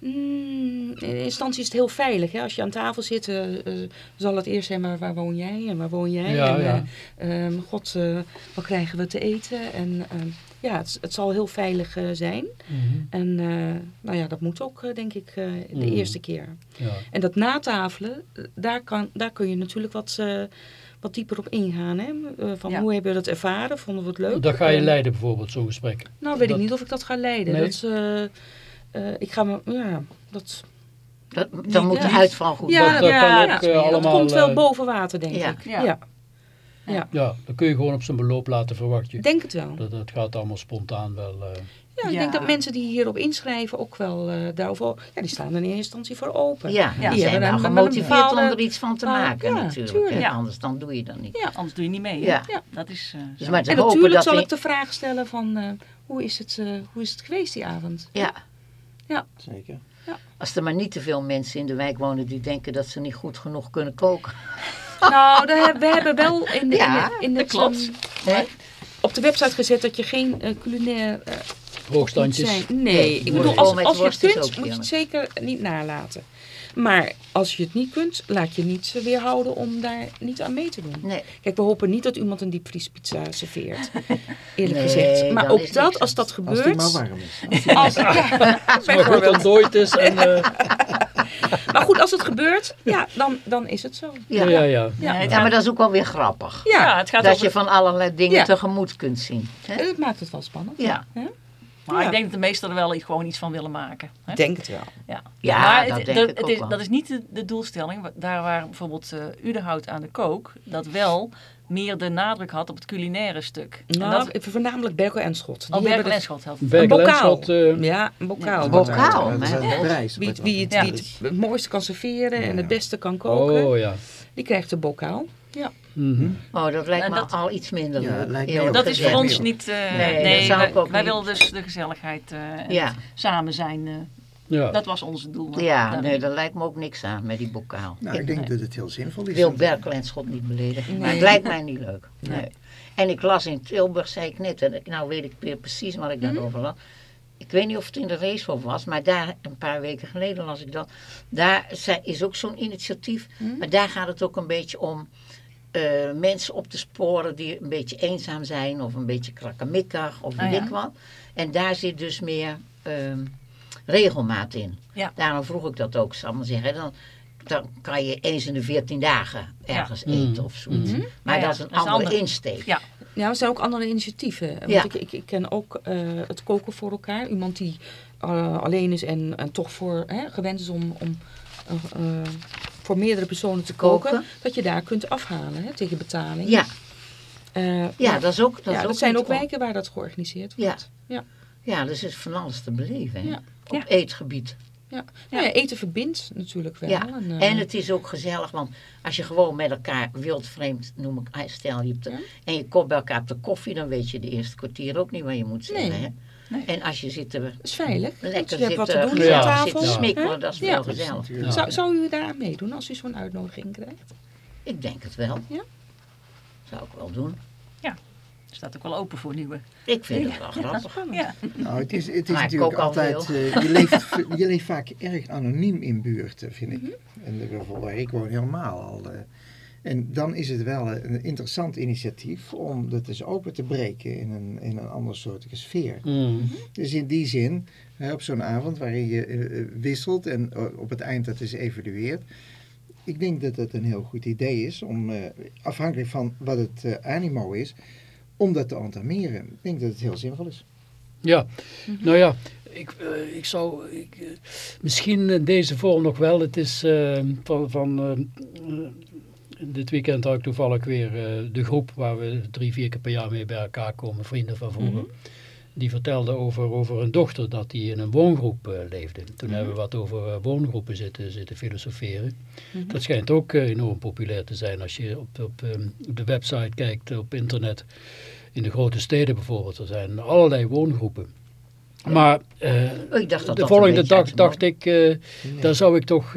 Mm, in instantie is het heel veilig. Hè? Als je aan tafel zit, eh, eh, zal het eerst zijn, maar waar woon jij en waar woon jij? Ja, en, ja. eh, ehm, God, wat krijgen we te eten? En ehm, ja, het, het zal heel veilig zijn. En eh, nou ja, dat moet ook, denk ik, de Mhm. eerste keer. Ja. En dat natafelen, daar, kan, daar kun je natuurlijk wat, wat dieper op ingaan. Hè? Eh, van Ja. hoe hebben we dat ervaren? Vonden we het leuk? Dat ga je leiden bijvoorbeeld, zo'n gesprek. Nou, weet Dat- ik niet of ik dat ga leiden. Nee? Dat is, eh, eh, ik ga me, ja, dat... Dat, dan moet de uitval goed Ja, worden. dat ja, kan ook ja. Dat allemaal... Dat komt wel boven water, denk Ja. ik. Ja. Ja. Ja. Ja, dan kun je gewoon op zijn beloop laten, verwacht je. ik denk het wel. Dat, dat gaat allemaal spontaan wel. eh, Ja, ik Ja. denk dat mensen die hierop inschrijven ook wel eh, daarover... Ja, die staan er in eerste instantie voor open. Ja, Ja. die zijn wel gemotiveerd bepaalde- om er iets van te Ah, maken ja, natuurlijk. Ja. Anders dan doe je dat niet. Ja, anders doe je niet mee. Ja. Ja. Dat is eh, Dus maar En natuurlijk dat zal die- ik de vraag stellen van... eh, hoe, is het, eh, hoe is het geweest die avond? Ja, Zeker. als er maar niet te veel mensen in de wijk wonen die denken dat ze niet goed genoeg kunnen koken. Nou, we hebben wel in de, Ja, in de, in dat het, klopt. op de website gezet dat je geen eh, culinair eh, hoogstandjes. zijn. Nee, Nee, ik bedoel, als, met als je het kunt, ook moet je het zeker niet nalaten. Maar als je het niet kunt, laat je niet weerhouden om daar niet aan mee te doen. Nee, Kijk, we hopen niet dat iemand een diepvriespizza serveert. Eerlijk Nee, gezegd. Maar ook dat, niks als dat Als die gebeurt... maar warm is. Als, ja, Maar goed bijvoorbeeld. ontdooid is. En, eh, Maar goed, als het gebeurt, ja, dan, dan is het zo. ja. ja, ja, ja. Ja, het Ja, gaat- maar dat is ook wel weer grappig. Ja, het gaat Dat over- je van allerlei dingen Ja. tegemoet kunt zien. hè? het maakt het wel spannend. Ja. Maar Ja. ik denk dat de meesten er wel iets- gewoon iets van willen maken. Hè? Ik denk het wel. Ja, Ja, maar dat het, denk ik het ook is, wel. dat is niet de, de doelstelling. Daar waar bijvoorbeeld eh Udenhout aan de kook, dat wel meer de nadruk had op het culinaire stuk. En Nou, dat, voornamelijk Berkel en Schot. Die oh, Berkel en Schot helpt. Een bokaal. Eh, Ja, een bokaal. Een bokaal, prijs. Wie, het- wie, het, Ja. wie het het mooiste kan serveren en het beste kan koken, Oh ja. die krijgt een bokaal. Ja. Mhm. Oh, dat lijkt En me dat- al iets minder Ja, leuk. lijkt me eerlijk ook. Dat is voor ons niet... eh, Nee, nee, dat wij, wij niet. willen dus de gezelligheid eh, en Ja. samen zijn. eh, Ja. Dat was ons doel. Ja, nee, daar lijkt me ook niks aan met die bokaal. Nou, ik denk dat het heel zinvol Ik is. wil Berkel en Schot niet beledigen, maar het lijkt mij niet leuk. Nee. En ik las in Tilburg, zei ik net, en ik- nou weet ik weer precies wat ik daarover las. ik weet niet of het in de racehof was, maar daar, een paar weken geleden las ik dat. Daar is ook zo'n initiatief. Maar daar gaat het ook een beetje om eh, mensen op te sporen die een beetje eenzaam zijn of een beetje krakkemikkig of weet ja. ik wat. En daar zit dus meer ehm, regelmaat in. Ja. Daarom vroeg ik dat ook, zal ik maar zeggen. Dan, dan kan je eens in de veertien dagen ergens eten of zoiets. Maar Ja, ja, dat is een dat andere ander. insteek. Ja. Ja, er zijn ook andere initiatieven. Want Ja. ik, ik, ik ken ook eh, het koken voor elkaar. Iemand die eh, alleen is en, en toch voor, hè, gewend is om, om voor meerdere personen te koken. Koken. Dat je daar kunt afhalen hè, tegen betaling. Ja, Eh, ja, dat is ook. Dat, ja, dat ook zijn ook wijken waar dat georganiseerd Ja. wordt. Ja. Ja, dus er is van alles te beleven hè? Ja. op Ja. eetgebied. Ja. Nou ja, eten verbindt natuurlijk wel. Ja, En, eh, en het is ook gezellig, want als je gewoon met elkaar wildvreemd, noem ik, ah, stel je op de, Ja. en je komt bij elkaar op de koffie, dan weet je de eerste kwartier ook niet wat je moet zeggen. Nee. Hè? Nee. En als je zit te, dat is veilig. lekker Want je hebt wat te zitten, doen Ja. aan ja, tafel. zitten Ja. smikkelen, dat is Ja. wel Dat is gezellig. Zou, zou u daar aan meedoen als u zo'n uitnodiging krijgt? Ik denk het wel. Ja. Zou ik wel doen. Staat ook wel open voor nieuwe. Ik vind het wel grappig. Ja. Nou, het is, het is Maar natuurlijk altijd... eh, je, leeft, je leeft vaak erg anoniem in buurten, vind ik. Mhm. En de- bijvoorbeeld waar ik woon helemaal al. eh. En dan is het wel een interessant initiatief om dat eens open te breken in een, in een andere soort sfeer. Mm. Dus in die zin, hè, op zo'n avond waarin je eh, eh, wisselt en eh, op het eind dat is evalueert. Ik denk dat het een heel goed idee is om, eh, afhankelijk van wat het animo is, om dat te entameren. Ik denk dat het heel zinvol is. Ja, nou ja, ik, ik zou ik, misschien deze vorm nog wel. Het is eh, van, van dit weekend had ik toevallig weer eh, de groep waar we drie, vier keer per jaar mee bij elkaar komen, vrienden van vroeger. Die vertelde over, over een dochter dat die in een woongroep eh, leefde. Toen hebben we wat over eh, woongroepen zitten, zitten filosoferen. Dat schijnt ook enorm populair te zijn als je op, op, ehm, op de website kijkt, op internet. In de grote steden bijvoorbeeld, er zijn allerlei woongroepen. Maar Oh, ik dacht dat de dat volgende dag dacht ik, daar zou ik toch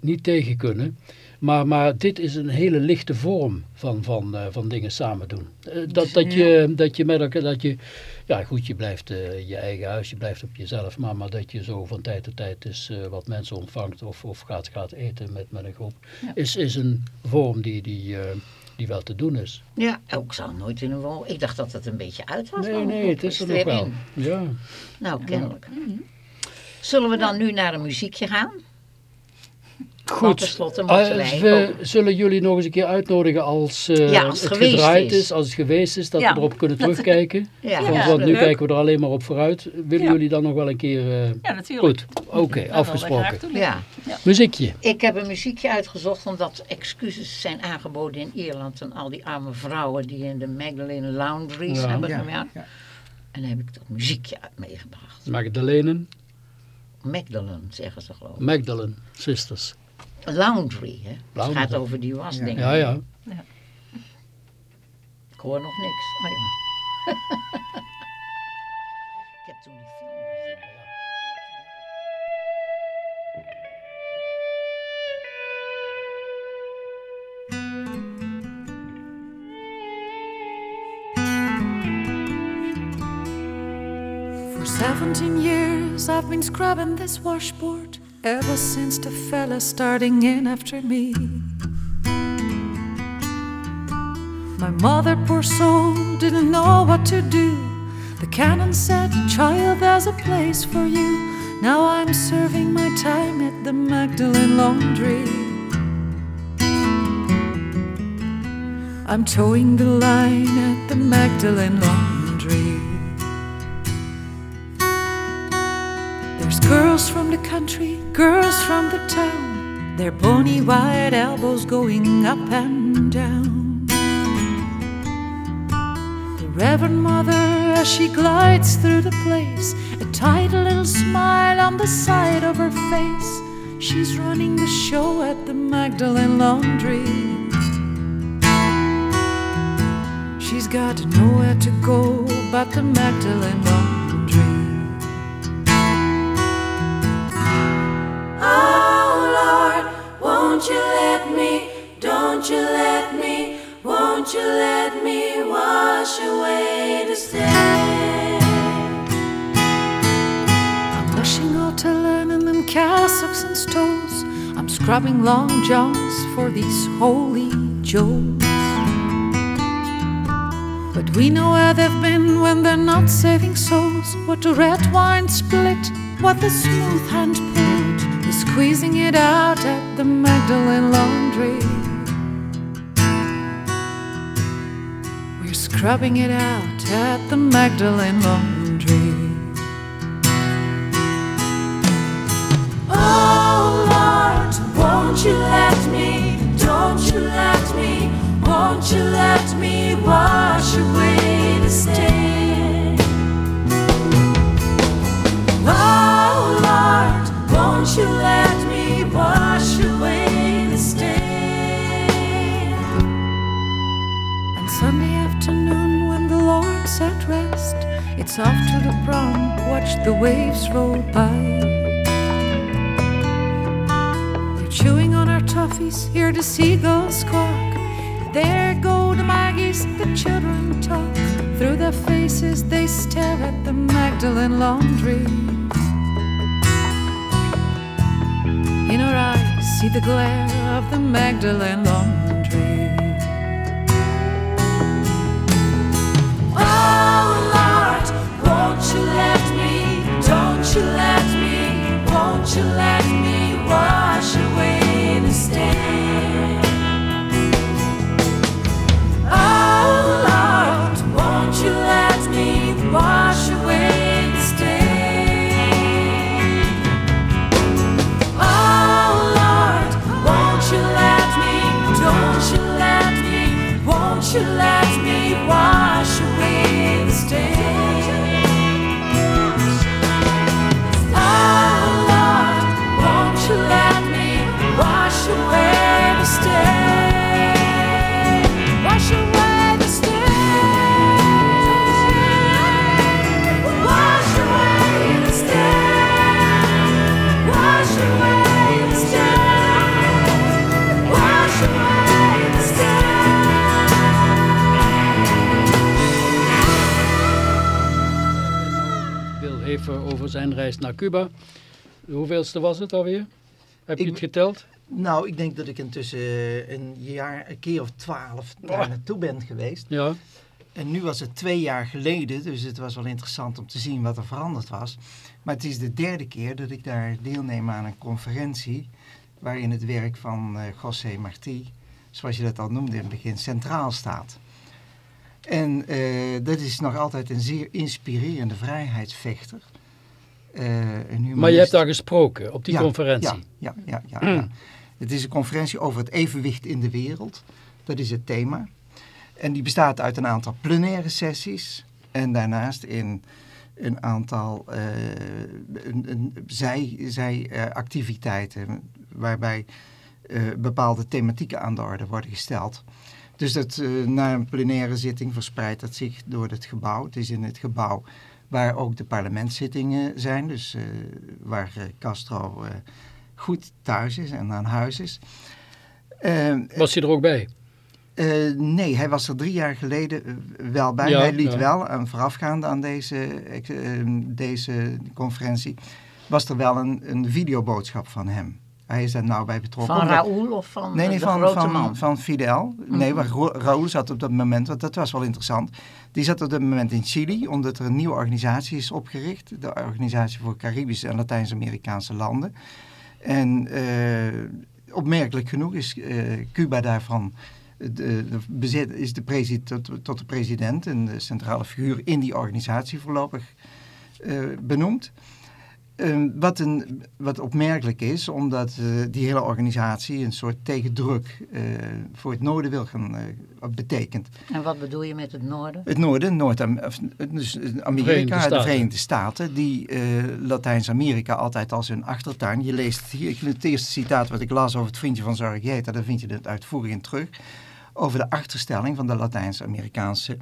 niet tegen kunnen. Maar, maar dit is een hele lichte vorm van, van, eh, van dingen samen doen. Eh, dat, dat, je, dat je met elkaar, dat je, ja goed, je blijft eh, je eigen huis, je blijft op jezelf, maar, maar dat je zo van tijd tot tijd dus eh, wat mensen ontvangt of, of gaat, gaat eten met, met een groep, Ja. is, is een vorm die, die, eh, die wel te doen is. Ja, ook ik zou nooit in een woon. Ik dacht dat het een beetje uit was. Nee, nee, het is er nog wel. in. Ja. Nou, kennelijk. Zullen we dan nu naar een muziekje gaan? Goed. wij we ook- zullen jullie nog eens een keer uitnodigen als, eh, Ja, als het gedraaid is. is. als het geweest is, dat Ja. we erop kunnen terugkijken. Ja, want ja, want nu leuk. kijken we er alleen maar op vooruit. Willen Ja. jullie dan nog wel een keer... eh, Ja, natuurlijk. goed, oké, Nou, afgesproken. ja. Muziekje. Ik heb een muziekje uitgezocht omdat excuses zijn aangeboden in Ierland aan al die arme vrouwen die in de Magdalene Laundries Ja. hebben Ja, gewerkt. ja. En dan heb ik dat muziekje uit meegebracht. Magdalene, Magdalene zeggen ze geloof ik. Magdalene Sisters. Laundry, hè? Het Laundry. gaat over die was, Ja. denk ik. Ja, ja. Ik hoor nog niks. Oh ja. ik heb toen die film gezien. For 17 years I've been scrubbing this washboard ever since the fella starting in after me. My mother, poor soul, didn't know what to do. The canon said, Child, there's a place for you. Now I'm serving my time at the Magdalene Laundry. I'm towing the line at the Magdalene Laundry. There's girls from the country, girls from the town, their bony white elbows going up and down. The Reverend Mother, as she glides through the place, a tight little smile on the side of her face. She's running the show at the Magdalene Laundry. She's got nowhere to go but the Magdalene Won't you let me, don't you let me, won't you let me wash away the stain? I'm rushing out to learn in them cassocks and stoles. I'm scrubbing long johns for these holy joes. But we know where they've been when they're not saving souls. What the red wine split, what the smooth hand pulled squeezing it out at the Magdalene laundry. We're scrubbing it out at the Magdalene laundry. Oh Lord, won't you let me, don't you let me, won't you let me wash away the stain? Oh won't you let me wash away the stain? And Sunday afternoon, when the Lord's at rest, it's off to the prom, watch the waves roll by. We're chewing on our toffees, hear the seagulls squawk. There go the Maggies, the children talk. Through their faces, they stare at the Magdalene laundry. In her eyes, see the glare of the Magdalene laundry. Oh Lord, won't you let me, don't you let me, won't you let me wash away the stain? Oh Lord, won't you let me wash away reis naar Cuba. De hoeveelste was het alweer? Heb je Ik- het geteld? Nou, ik denk dat ik intussen een jaar, een keer of twaalf daar naartoe ben geweest. Ja. En nu was het twee jaar geleden, dus het was wel interessant om te zien wat er veranderd was. Maar het is de derde keer dat ik daar deelneem aan een conferentie waarin het werk van eh José Martí, zoals je dat al noemde in het begin, centraal staat. En eh, dat is nog altijd een zeer inspirerende vrijheidsvechter. Eh, een Maar je hebt daar gesproken op die Ja, conferentie. Ja, ja, ja, ja, ja. Het is een conferentie over het evenwicht in de wereld. Dat is het thema. En die bestaat uit een aantal plenaire sessies. En daarnaast in een aantal een, een, zij, zij, activiteiten waarbij eh, bepaalde thematieken aan de orde worden gesteld. Dus dat, na een plenaire zitting verspreidt dat zich door het gebouw. Het is in het gebouw waar ook de parlementszittingen zijn. Dus eh, waar eh, Castro eh, goed thuis is en aan huis is. Eh, Was hij er ook bij? nee, hij was er drie jaar geleden wel bij. Ja, hij liet ja. wel, een voorafgaande aan deze, ex- eh, deze conferentie, was er wel een, een videoboodschap van hem. Hij is daar nou bij betrokken. Van Raoul of van Nee, nee, de van, grote van, man? van Fidel. Nee, waar Ro- Raoul zat op dat moment, want dat was wel interessant. Die zat op dat moment in Chili, omdat er een nieuwe organisatie is opgericht. De Organisatie voor Caribische en Latijns-Amerikaanse Landen. En eh, opmerkelijk genoeg is eh, Cuba daarvan... De, de bezit, is de president, tot, tot de president, een de centrale figuur in die organisatie voorlopig eh, benoemd. Eh, wat, een, wat opmerkelijk is, omdat eh, die hele organisatie een soort tegendruk eh, voor het noorden wil gaan eh, betekent. En wat bedoel je met het noorden? Het noorden, Noord of, dus Amerika, Verenigde de. Verenigde Staten, die eh, Latijns-Amerika altijd als hun achtertuin. Je leest hier, het eerste citaat wat ik las over het vriendje van Zorregieta, daar vind je het uitvoerig in terug. Over de achterstelling van de Latijns-Amerikaanse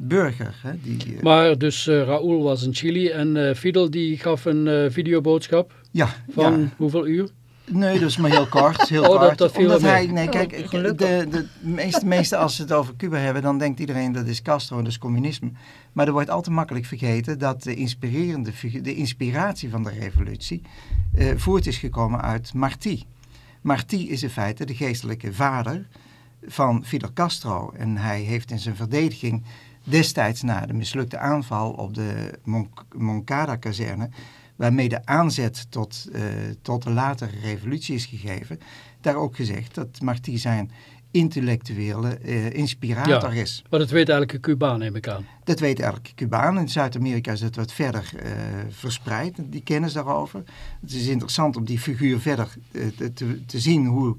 burger. Hè, die, eh, Maar dus eh Raoul was in Chili en eh, Fidel die gaf een eh, videoboodschap ja, van ja. hoeveel uur? Nee, dat is maar heel kort. Heel Oh, dat- kort. dat viel Omdat hij, nee, kijk, de, gelukkig. de, meeste, meeste als ze het over Cuba hebben, dan denkt iedereen dat is Castro en dat is communisme. Maar er wordt al te makkelijk vergeten dat de inspirerende de inspiratie van de revolutie eh, voort is gekomen uit Martí. Martí is in feite de geestelijke vader van Fidel Castro. En hij heeft in zijn verdediging destijds na de mislukte aanval op de Mon Moncada-kazerne, waarmee de aanzet tot, uh, tot de latere revolutie is gegeven, daar ook gezegd dat Martí zijn intellectuele uh, inspirator ja, is. Maar dat weet elke Cubaan, neem ik aan. Dat weet elke Cubaan. In Zuid-Amerika is het wat verder uh, verspreid, die kennis daarover. Het is interessant om die figuur verder te, te, zien hoe,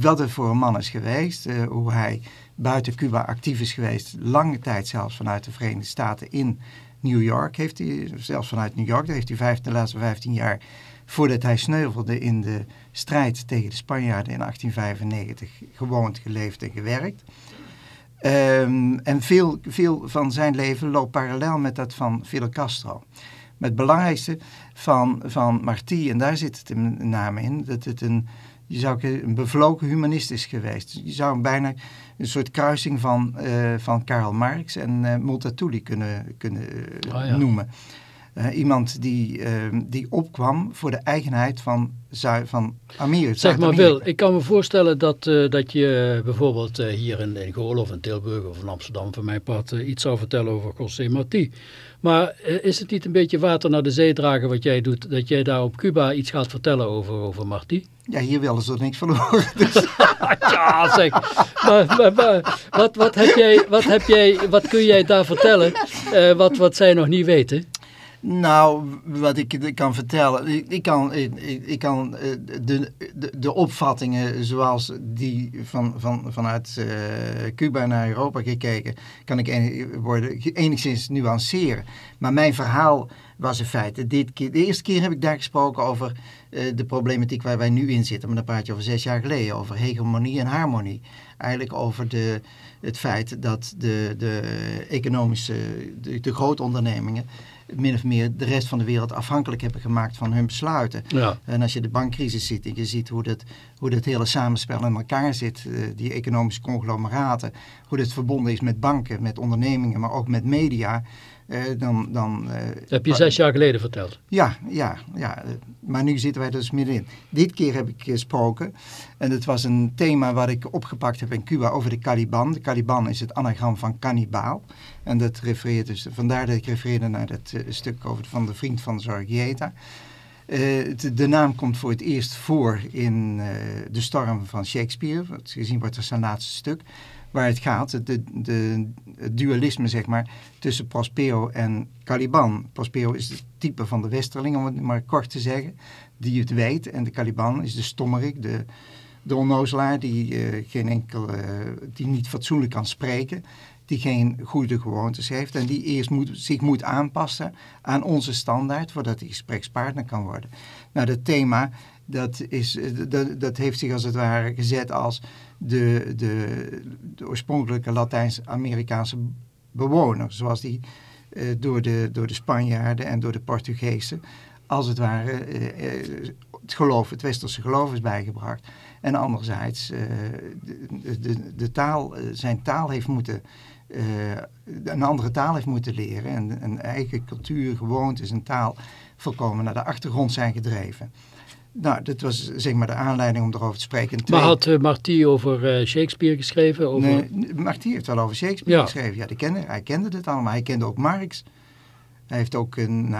wat het voor een man is geweest. hoe hij buiten Cuba actief is geweest, lange tijd zelfs vanuit de Verenigde Staten in New York. Heeft hij, zelfs vanuit New York, daar heeft hij vijf, de laatste 15 jaar voordat hij sneuvelde in de strijd tegen de Spanjaarden in 1895 gewoond, geleefd en gewerkt. Um, en veel, veel van zijn leven loopt parallel met dat van Fidel Castro. Maar het belangrijkste van, van Martí, en daar zit het in name in, dat het een, je zou een bevlogen humanist is geweest. Je zou bijna een soort kruising van, uh, van Karl Marx en uh, Multatuli kunnen, kunnen uh, oh ja. noemen. Uh, iemand die, uh, die opkwam voor de eigenheid van, van Amerika. Zeg maar Wil, ik kan me voorstellen dat, uh, dat je bijvoorbeeld hier in, in Goorl of in Tilburg of in Amsterdam van mijn part iets zou vertellen over José Martí. Maar is het niet een beetje water naar de zee dragen wat jij doet, dat jij daar op Cuba iets gaat vertellen over, over Martí? Ja, hier willen ze er niks van horen. Dus. ja, zeg. Maar, maar, maar, wat, wat, heb jij, wat, heb jij, wat kun jij daar vertellen wat, wat zij nog niet weten? Nou, wat ik kan vertellen, ik, kan, ik, kan de, de, de, opvattingen zoals die van, van, vanuit uh, Cuba naar Europa gekeken, kan ik worden, enigszins nuanceren. Maar mijn verhaal was in feite dit keer, de eerste keer heb ik daar gesproken over uh, de problematiek waar wij nu in zitten, maar dan praat je over zes jaar geleden, over hegemonie en harmonie. Eigenlijk over de, het feit dat de, de economische, de, de grote ondernemingen min of meer de rest van de wereld afhankelijk hebben gemaakt van hun besluiten. Ja. En als je de bankcrisis ziet en je ziet hoe dat, hoe dat hele samenspel in elkaar zit, uh, die economische conglomeraten, hoe dat verbonden is met banken, met ondernemingen, maar ook met media, dan... dan uh, dat heb je zes jaar geleden verteld. Ja, ja, ja. Maar nu zitten wij dus middenin. Dit keer heb ik gesproken en het was een thema wat ik opgepakt heb in Cuba over de Caliban. De Caliban is het anagram van kannibaal. En dat refereert dus, vandaar dat ik refereerde naar dat uh, stuk over van de vriend van Zorgieta. Uh, de naam komt voor het eerst voor in uh, De Storm van Shakespeare. Wat gezien wordt als zijn laatste stuk. Waar het gaat, de, het dualisme zeg maar, tussen Prospero en Caliban. Prospero is het type van de westerling, om het maar kort te zeggen. Die het weet. En de Caliban is de stommerik, de, onnozelaar die, uh, geen enkel, die niet fatsoenlijk kan spreken die geen goede gewoontes heeft en die eerst moet, zich moet aanpassen aan onze standaard voordat hij gesprekspartner kan worden. Nou, dat thema dat, is, dat, dat heeft zich als het ware gezet als de, de, oorspronkelijke Latijns-Amerikaanse bewoner, zoals die uh, door, de, door de Spanjaarden en door de Portugezen als het ware uh, het geloof, het westerse geloof is bijgebracht. En anderzijds de, de, de, taal, zijn taal heeft moeten een andere taal heeft moeten leren en een eigen cultuur, gewoontes en taal volkomen naar de achtergrond zijn gedreven. Nou, dat was zeg maar de aanleiding om erover te spreken. Maar had uh, Marty over uh, Shakespeare geschreven? Over... Nee, Marty heeft wel over Shakespeare ja. geschreven. Ja, die kende, hij kende het allemaal. Hij kende ook Marx. Hij heeft ook een,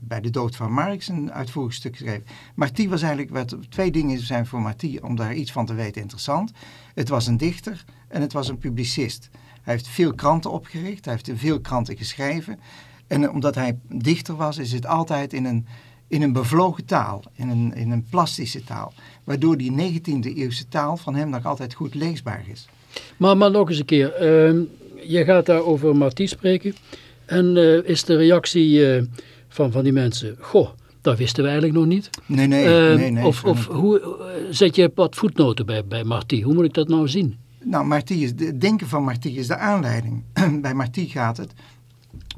bij de dood van Marx een uitvoerig stuk geschreven. Marty was eigenlijk, wat, twee dingen zijn voor Marty om daar iets van te weten interessant. Het was een dichter en het was een publicist. Hij heeft veel kranten opgericht, hij heeft in veel kranten geschreven. En omdat hij dichter was, is het altijd in een, in een bevlogen taal, in een, in een plastische taal. Waardoor die 19e eeuwse taal van hem nog altijd goed leesbaar is. Maar, maar nog eens een keer, uh, je gaat daar over Marty spreken. En uh, is de reactie uh, van, van die mensen, goh, dat wisten we eigenlijk nog niet. Nee, nee. Uh, nee, nee of of hoe, zet je wat voetnoten bij, bij Marty? Hoe moet ik dat nou zien? Nou, Marty is, het denken van Marty is de aanleiding. Bij Marty gaat het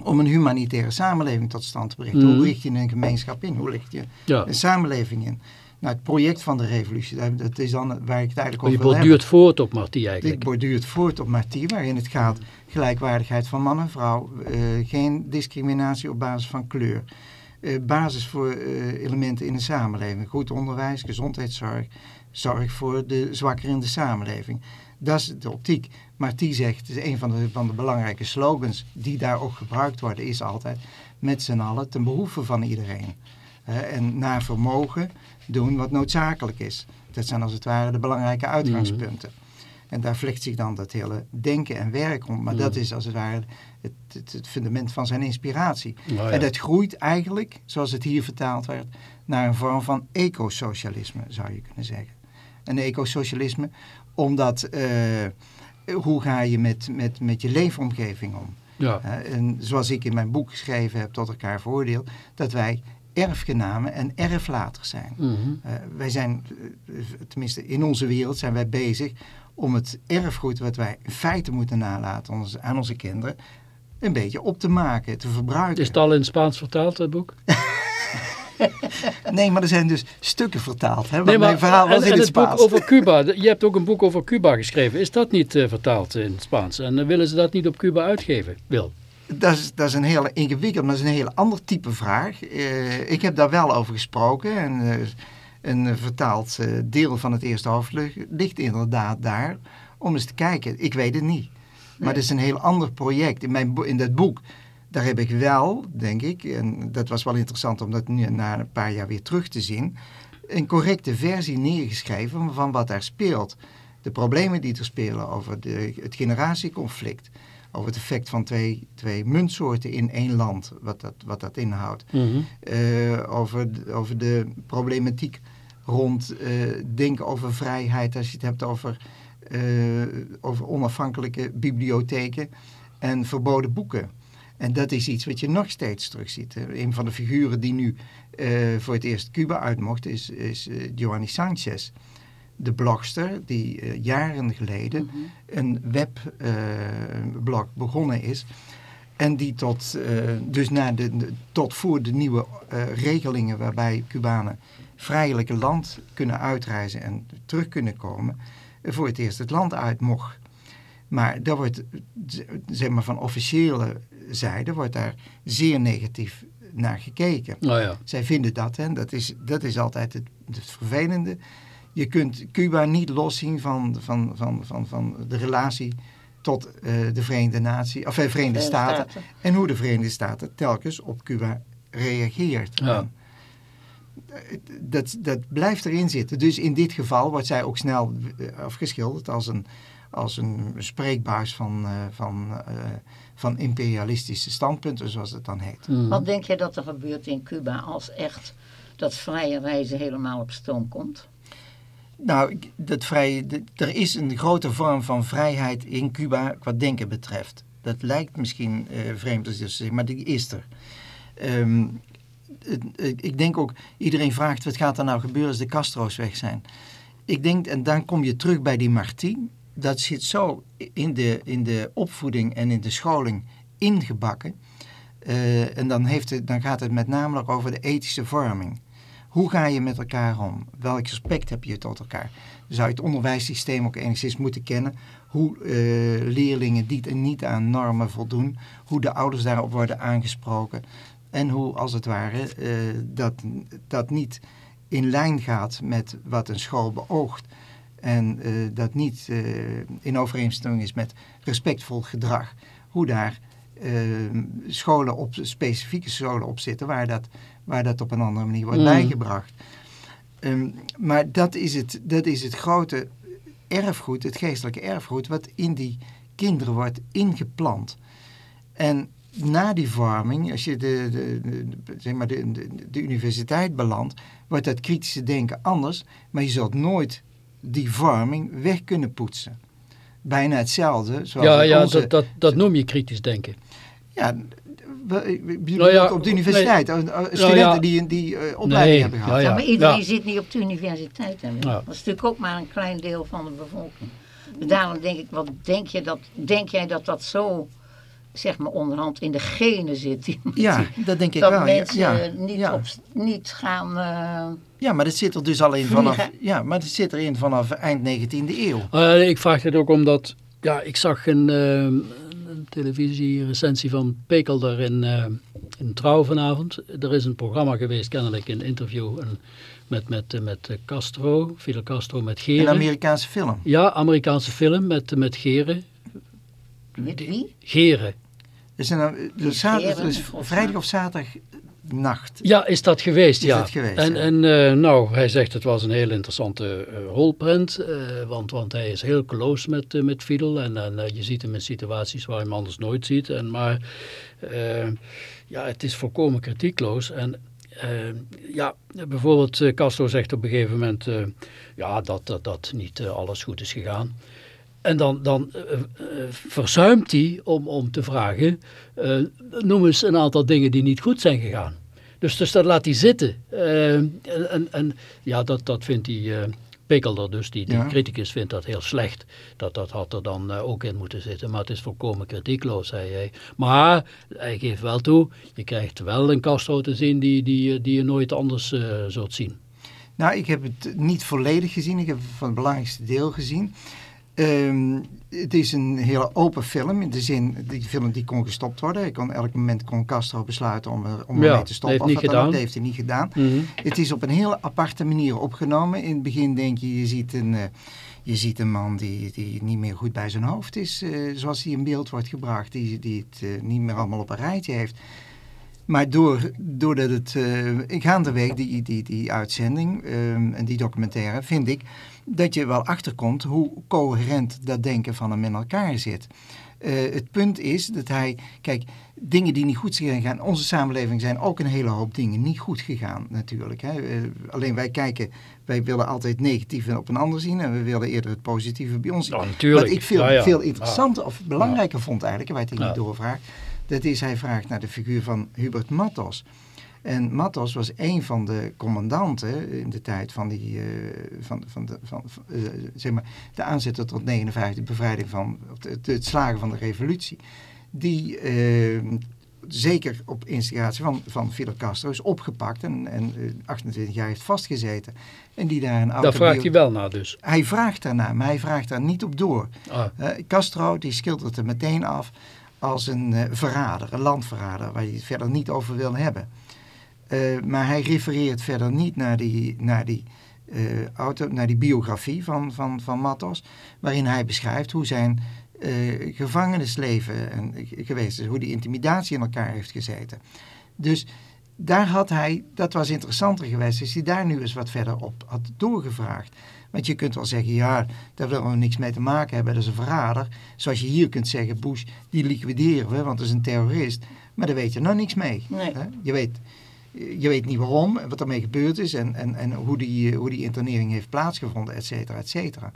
om een humanitaire samenleving tot stand te brengen. Mm. Hoe richt je een gemeenschap in? Hoe richt je ja. een samenleving in? Nou, het project van de revolutie, dat is dan waar ik het eigenlijk over wil Je borduurt voort op Marty eigenlijk. Ik borduurt voort op Marty, waarin het gaat gelijkwaardigheid van man en vrouw, uh, geen discriminatie op basis van kleur, eh, basis voor eh, elementen in de samenleving. Goed onderwijs, gezondheidszorg, zorg voor de zwakkeren in de samenleving. Dat is de optiek. Maar die zegt, een van de, van de belangrijke slogans die daar ook gebruikt worden, is altijd met z'n allen ten behoeve van iedereen. En naar vermogen doen wat noodzakelijk is. Dat zijn als het ware de belangrijke uitgangspunten. En daar vlecht zich dan dat hele denken en werk rond. Maar dat is als het ware het, het, het fundament van zijn inspiratie. Nou ja. En dat groeit eigenlijk, zoals het hier vertaald werd, naar een vorm van ecosocialisme, zou je kunnen zeggen. Een ecosocialisme, omdat eh, hoe ga je met, met, met je leefomgeving om? Ja. En zoals ik in mijn boek geschreven heb, tot elkaar voordeel, dat wij erfgenamen en erflaters zijn. Mhm. Eh, wij zijn, eh, tenminste in onze wereld zijn wij bezig om het erfgoed wat wij in feite moeten nalaten ons- aan onze kinderen, een beetje op te maken, te verbruiken. Is het al in het Spaans vertaald, dat boek? Nee, maar er zijn dus stukken vertaald. Hè? want Nee, maar mijn verhaal was en, in en het het boek Spaans. over Cuba, je hebt ook een boek over Cuba geschreven. Is dat niet eh, vertaald in het Spaans? En dan willen ze dat niet op Cuba uitgeven, Wil? Dat is, dat is een hele ingewikkeld, maar dat is een hele ander type vraag. Eh, ik heb daar wel over gesproken en eh, een eh, vertaald eh, deel van het eerste hoofdstuk ligt inderdaad daar om eens te kijken. Ik weet het niet. Maar dat is een heel ander project. In, mijn, in dat boek, daar heb ik wel, denk ik, en dat was wel interessant om dat nu na een paar jaar weer terug te zien, een correcte versie neergeschreven van wat daar speelt. De problemen die er spelen over de, het generatieconflict, over het effect van twee, twee muntsoorten in één land, wat dat, wat dat inhoudt. Eh, over, de- over de problematiek rond eh, denken over vrijheid, als je het hebt over, eh, over onafhankelijke bibliotheken en verboden boeken. En dat is iets wat je nog steeds terugziet. Een van de figuren die nu eh, voor het eerst Cuba uit mocht is, is Giovanni Sanchez. De blogster die eh, jaren geleden een webblog begonnen is. En die tot, dus na de, de- tot voor de nieuwe regelingen waarbij Cubanen vrijelijk het land kunnen uitreizen en terug kunnen komen, voor het eerst het land uit mocht. Maar daar wordt, zeg maar van officiële zijde, wordt daar zeer negatief naar gekeken. Nou ja. Zij vinden dat, en dat is, dat is altijd het, het vervelende. Je kunt Cuba niet loszien van, van, van, van, van de relatie tot eh, de Verenigde, Natie, of, eh, Verenigde Staten. En hoe de Verenigde Staten telkens op Cuba reageert. Ja. Eh, Dat, dat blijft erin zitten. Dus in dit geval wordt zij ook snel afgeschilderd als een, als een spreekbuis van, eh, van, eh, van imperialistische standpunten, zoals het dan heet. Mhm. Wat denk jij dat er gebeurt in Cuba als echt dat vrije reizen helemaal op stoom komt? Nou, dat vrije, er is een grote vorm van vrijheid in Cuba wat denken betreft. Dat lijkt misschien eh, vreemd als je zegt, maar die is er. Ehm, ik denk ook, iedereen vraagt wat gaat er nou gebeuren als de Castro's weg zijn. Ik denk, en dan kom je terug bij die Martí. Dat zit zo in de, in de opvoeding en in de scholing ingebakken. Eh, en dan, heeft het, dan gaat het met name over de ethische vorming. Hoe ga je met elkaar om? Welk respect heb je tot elkaar? Zou je het onderwijssysteem ook enigszins moeten kennen. Hoe eh, leerlingen die niet aan normen voldoen. Hoe de ouders daarop worden aangesproken. En hoe, als het ware, eh, dat, dat niet in lijn gaat met wat een school beoogt. En eh, dat niet eh, in overeenstemming is met respectvol gedrag. Hoe daar eh, scholen op, specifieke scholen op zitten waar dat, waar dat op een andere manier wordt Mm. bijgebracht. Ehm, maar dat is, het, dat is het grote erfgoed, het geestelijke erfgoed, wat in die kinderen wordt ingeplant. En na die vorming, als je de, de- zeg maar de, de, de universiteit belandt, wordt dat kritische denken anders, maar je zult nooit die vorming weg kunnen poetsen. Bijna hetzelfde zoals Ja, ja onze, dat, dat, dat noem je kritisch denken. ja, Nou ja, op de universiteit. Studenten Nou ja. die, die eh, opleiding Nee, hebben gehad. ja, maar iedereen ja. zit niet op de universiteit. Hè? Ja. Dat is natuurlijk ook maar een klein deel van de bevolking. Dus daarom denk ik, wat denk, je dat, denk jij dat dat zo, zeg maar onderhand in de genen zit? Die- Ja, dat denk ik dat wel. ja, mensen ja, niet, ja. op, niet gaan... eh, Ja, maar dat zit er dus al in Vliegen. vanaf, ja, maar dat zit erin vanaf eind 19e eeuw. Eh, ik vraag dit ook omdat, ja, ik zag een, eh, een televisierecensie van Pekel daar in, eh, in Trouw vanavond. Er is een programma geweest, kennelijk een interview een, met, met, met Castro, Fidel Castro met Een Geren. Amerikaanse film. Ja, Amerikaanse film met, met Geren. Met wie? Geren. Dus, een, dus, zaterdag, Geren, dus volgens vrijdag of zaterdag nacht. Ja, is dat geweest, Is ja. dat geweest, en ja. en eh, nou, hij zegt het was een heel interessante eh, rolprint, eh, want, want hij is heel close met, eh, met Fidel en, en eh, je ziet hem in situaties waar je hem anders nooit ziet. En, maar eh, ja, het is volkomen kritiekloos en eh, ja, bijvoorbeeld eh, Castro zegt op een gegeven moment eh, ja, dat, dat, dat niet eh, alles goed is gegaan. En dan, dan eh, eh, verzuimt hij om, om te vragen, eh, noem eens een aantal dingen die niet goed zijn gegaan. Dus, dus dat laat hij zitten. En, ja, dat, dat vindt die eh Pekelder, dus die, die Ja. criticus, vindt dat heel slecht. Dat, dat had er dan ook in moeten zitten. Maar het is volkomen kritiekloos, zei hij. Maar hij geeft wel toe, je krijgt wel een Castro te zien die, die, die je nooit anders zult zien. Nou, ik heb het niet volledig gezien. Ik heb van het belangrijkste deel gezien. Ehm, het is een hele open film. In de zin, die film die kon gestopt worden. Hij kon, elk moment kon Castro besluiten om, er- om Ja, ermee te stoppen. heeft niet gedaan. Dat heeft hij niet gedaan. Het is op een hele aparte manier opgenomen. In het begin denk je, je ziet een, eh, je ziet een man die, die niet meer goed bij zijn hoofd is. eh, zoals hij in beeld wordt gebracht. Die, die het eh, niet meer allemaal op een rijtje heeft. Maar door, doordat het eh gaandeweg, die, die, die uitzending ehm, en die documentaire, vind ik dat je wel achterkomt hoe coherent dat denken van hem in elkaar zit. Eh, het punt is dat hij, kijk, dingen die niet goed zijn gegaan, onze samenleving zijn ook een hele hoop dingen niet goed gegaan natuurlijk. Hè. Eh, alleen wij kijken, wij willen altijd negatieve op een ander zien en we willen eerder het positieve bij ons zien. Natuurlijk. Wat ik veel, Ja, ja. veel interessanter of belangrijker vond eigenlijk, waar hij niet doorvraagt, dat is hij vraagt naar de figuur van Hubert Matos. En Matos was een van de commandanten in de tijd van, die, eh, van, van, de, van, eh, zeg maar, de aanzetter tot 59, de bevrijding van het, het slagen van de revolutie. Die eh, zeker op instigatie van, van Fidel Castro is opgepakt en, en eh, 28 jaar heeft vastgezeten. En die daar een Daar vraagt hij wel naar dus. Hij vraagt daarnaar, maar hij vraagt daar niet op door. Ah, Eh, Castro die schildert er meteen af als een eh, verrader, een landverrader, waar je het verder niet over wil hebben. Eh, maar hij refereert verder niet naar die, naar die, eh, auto, naar die biografie van, van, van Matos, waarin hij beschrijft hoe zijn eh, gevangenisleven en, geweest is, hoe die intimidatie in elkaar heeft gezeten. Dus daar had hij, dat was interessanter geweest, als hij daar nu eens wat verder op had doorgevraagd. Want je kunt wel zeggen, ja, daar willen we niks mee te maken hebben, dat is een verrader. Zoals je hier kunt zeggen, Bush, die liquideren we, want dat is een terrorist. Maar daar weet je nou niks mee. Nee. Je, weet, je weet niet waarom, en wat ermee gebeurd is en, en, en hoe, die, hoe die internering heeft plaatsgevonden, et cetera, et cetera.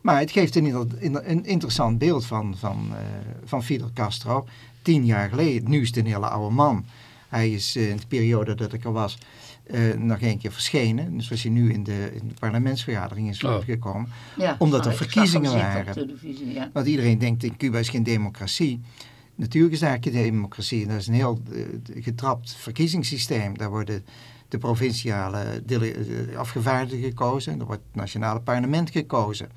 Maar het geeft een, een interessant beeld van, van, eh, van Fidel Castro. Tien jaar geleden, nu is het een hele oude man. Hij is eh, in de periode dat ik er was eh, nog één keer verschenen. Dus was hij nu in de, in de parlementsvergadering is Oh. gekomen. Ja, Omdat er zag verkiezingen waren. Op televisie, ja. Want iedereen denkt in Cuba is geen democratie. Natuurlijk is geen democratie. Dat is een heel eh, getrapt verkiezingssysteem. Daar worden de provinciale eh, afgevaardigden gekozen. Er wordt het nationale parlement gekozen.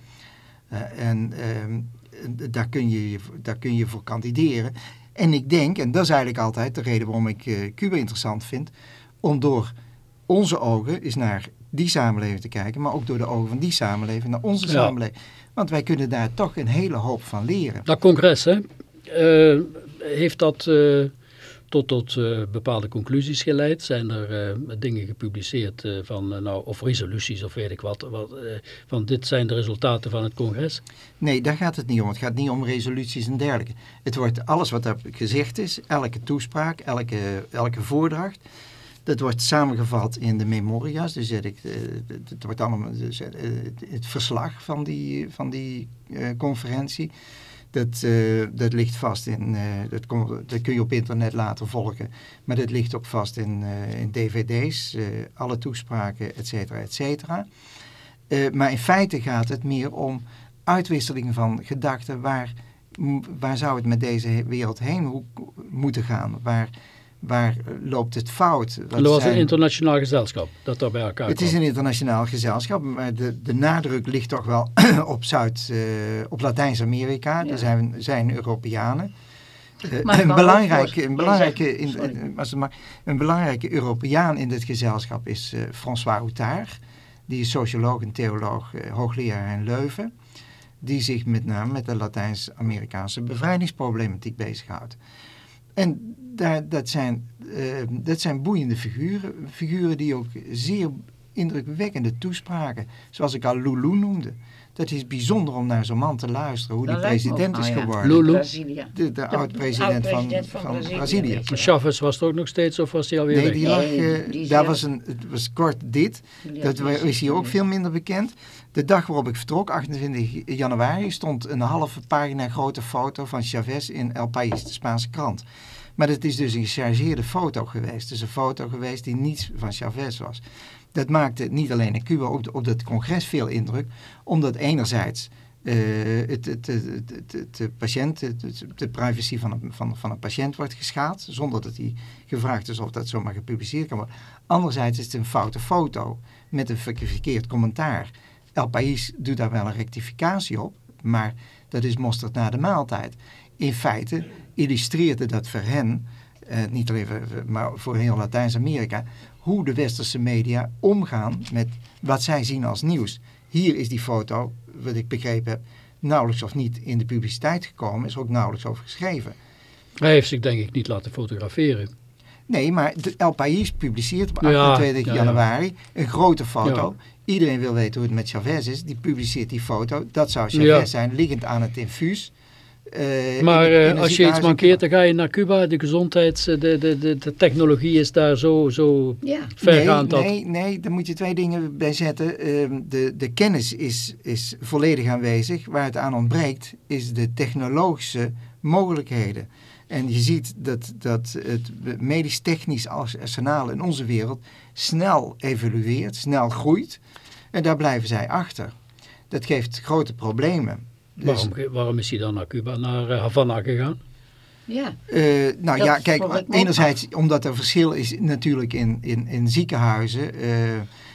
Eh, en ehm, eh, daar, kun je, daar kun je voor kandideren. En ik denk, en dat is eigenlijk altijd de reden waarom ik Cuba interessant vind, om door onze ogen eens naar die samenleving te kijken, maar ook door de ogen van die samenleving naar onze Ja. samenleving. Want wij kunnen daar toch een hele hoop van leren. Dat congres, hè, eh, heeft dat eh, tot, tot eh, bepaalde conclusies geleid? Zijn er dingen gepubliceerd van, nou, of resoluties of weet ik wat, wat van dit zijn de resultaten van het congres? Nee, daar gaat het niet om. Het gaat niet om resoluties en dergelijke. Het wordt alles wat daar gezegd is, elke toespraak, elke, elke voordracht, dat wordt samengevat in de memoria's. Dus het, het, wordt allemaal dus, het, verslag van die, van die conferentie. Dat, eh, dat ligt vast in, eh, dat, dat kun je op internet laten volgen. Maar dat ligt ook vast in, eh, in dvd's, alle toespraken, et cetera, et cetera. Maar in feite gaat het meer om uitwisseling van gedachten. Waar, waar zou het met deze wereld heen moeten gaan? Waar, waar eh, loopt het fout? Dat was zijn- een internationaal gezelschap dat daar bij elkaar het is kwam. een internationaal gezelschap, maar de, de nadruk ligt toch wel op Zuid, eh, op Latijns-Amerika. Ja. Er zijn, zijn Europeanen. Eh, een, belangrijke, een, belangrijke, in- in- een belangrijke Europeaan in dit gezelschap is eh, François Houtard. Die is socioloog en theoloog, eh, hoogleraar in Leuven. Die zich met name met de Latijns-Amerikaanse bevrijdingsproblematiek bezighoudt. En daar, dat, zijn, eh, dat zijn boeiende figuren. Figuren die ook zeer indrukwekkende toespraken. Zoals ik al Lulu noemde. Dat is bijzonder om naar zo'n man te luisteren. Hoe Dat die president ook, is ja. geworden. Lulu. De, de oud-president van, van van Brazilië. Chavez was er ook nog steeds of was hij alweer Nee, weg? die lag, Nee, eh, die daar was een, het was kort dit. Die Dat is hier ook veel minder bekend. De dag waarop ik vertrok, 28 januari, stond een halve pagina grote foto van Chavez in El País, de Spaanse krant. Maar dat is dus een gechargeerde foto geweest. Dus een foto geweest die niet van Chavez was. Dat maakte niet alleen in Cuba, ook op dat congres veel indruk. Omdat enerzijds eh, het, het, het, het, het- de patiënt, het- het- de privacy van een, van, van een patiënt wordt geschaad. Zonder dat hij gevraagd is of dat zomaar gepubliceerd kan worden. Anderzijds is het een foute foto met een ver- verkeerd commentaar. El País doet daar wel een rectificatie op, maar dat is mosterd na de maaltijd. In feite illustreerde dat voor hen, eh, niet alleen voor, maar voor heel Latijns-Amerika, hoe de westerse media omgaan met wat zij zien als nieuws. Hier is die foto, wat ik begrepen heb, nauwelijks of niet in de publiciteit gekomen, is er ook nauwelijks over geschreven. Hij heeft zich denk ik niet laten fotograferen. Nee, maar El País publiceert op Ja, 28 ja, ja. januari een grote foto. Iedereen wil weten hoe het met Chavez is. Die publiceert die foto. Dat zou Chavez zijn, liggend aan het infuus. Eh, Maar in- in eh, als je iets mankeert, dan ga je naar Cuba. De gezondheids, eh, de, de, de, de technologie is daar zo, zo Ja, vergaand. dat, Nee, nee, daar moet je twee dingen bij zetten. Ehm, de, de kennis is, is volledig aanwezig. Waar het aan ontbreekt, is de technologische mogelijkheden. En je ziet dat, dat het medisch-technisch arsenaal in onze wereld snel evolueert, snel groeit. En daar blijven zij achter. Dat geeft grote problemen. Dus, waarom, ge- waarom is hij dan naar Cuba, naar eh, Havana gegaan? ja. Eh, nou Dat ja, kijk, enerzijds omdat er verschil is natuurlijk in, in, in ziekenhuizen. eh,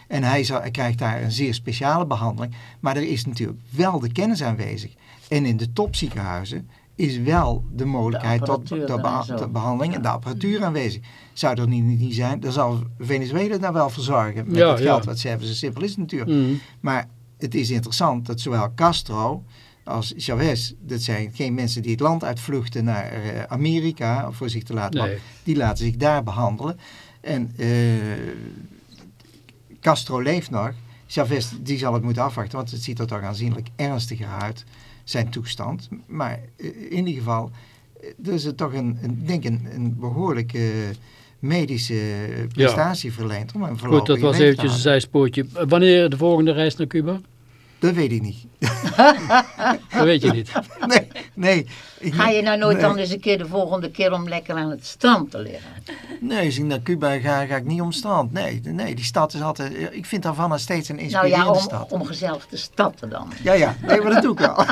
en hij, zal, hij krijgt daar een zeer speciale behandeling. Maar er is natuurlijk wel de kennis aanwezig. En in de topziekenhuizen is wel de mogelijkheid tot, beha- tot behandeling en de apparatuur aanwezig. Zou er niet, niet zijn, dan zal Venezuela daar wel voor zorgen. Met Ja, het geld ja. wat ze hebben. Zo simpel is het natuurlijk. Mm. Maar het is interessant dat zowel Castro als Chavez, dat zijn geen mensen die het land uitvluchten naar eh, Amerika voor zich te laten Nee. Die laten zich daar behandelen. En eh, Castro leeft nog. Chavez die zal het moeten afwachten, want het ziet er toch aanzienlijk ernstiger uit, zijn toestand. Maar eh, in ieder geval, er is toch een, een, denk een, een behoorlijke medische prestatie verleend om hem Goed, dat was eventjes een zijspoortje. Wanneer de volgende reis naar Cuba? Dat weet ik niet. Dat weet je niet. Nee, nee. Ik, Ga je nou nooit nee. dan eens een keer de volgende keer om lekker aan het strand te liggen? Nee, als ik naar Cuba ga, ga ik niet om strand. Nee, nee, die stad is altijd... Ik vind Havana steeds een Nou inspirerende ja, om, stad. om gezellig te stappen dan. Ja, ja. Nee, maar dat doe ik wel.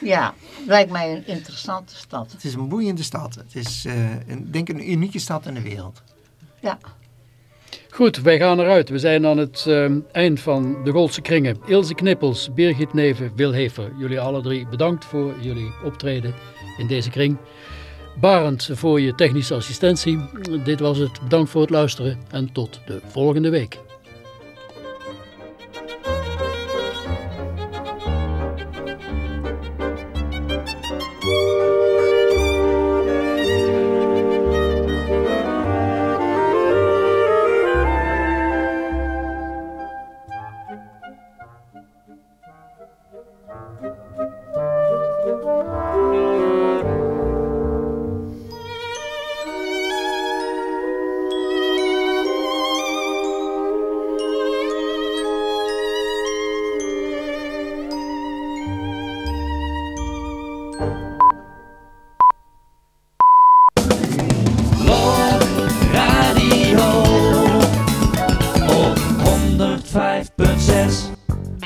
Ja, lijkt mij een interessante stad. Het is een boeiende stad. Het is, eh, een, denk ik, een unieke stad in de wereld. Ja. Goed, wij gaan eruit. We zijn aan het eh, eind van de Goldse Kringen. Ilse Knippels, Birgit Neven, Wil Hever. Jullie alle drie bedankt voor jullie optreden in deze kring. Barend voor je technische assistentie. Dit was het. Bedankt voor het luisteren en tot de volgende week.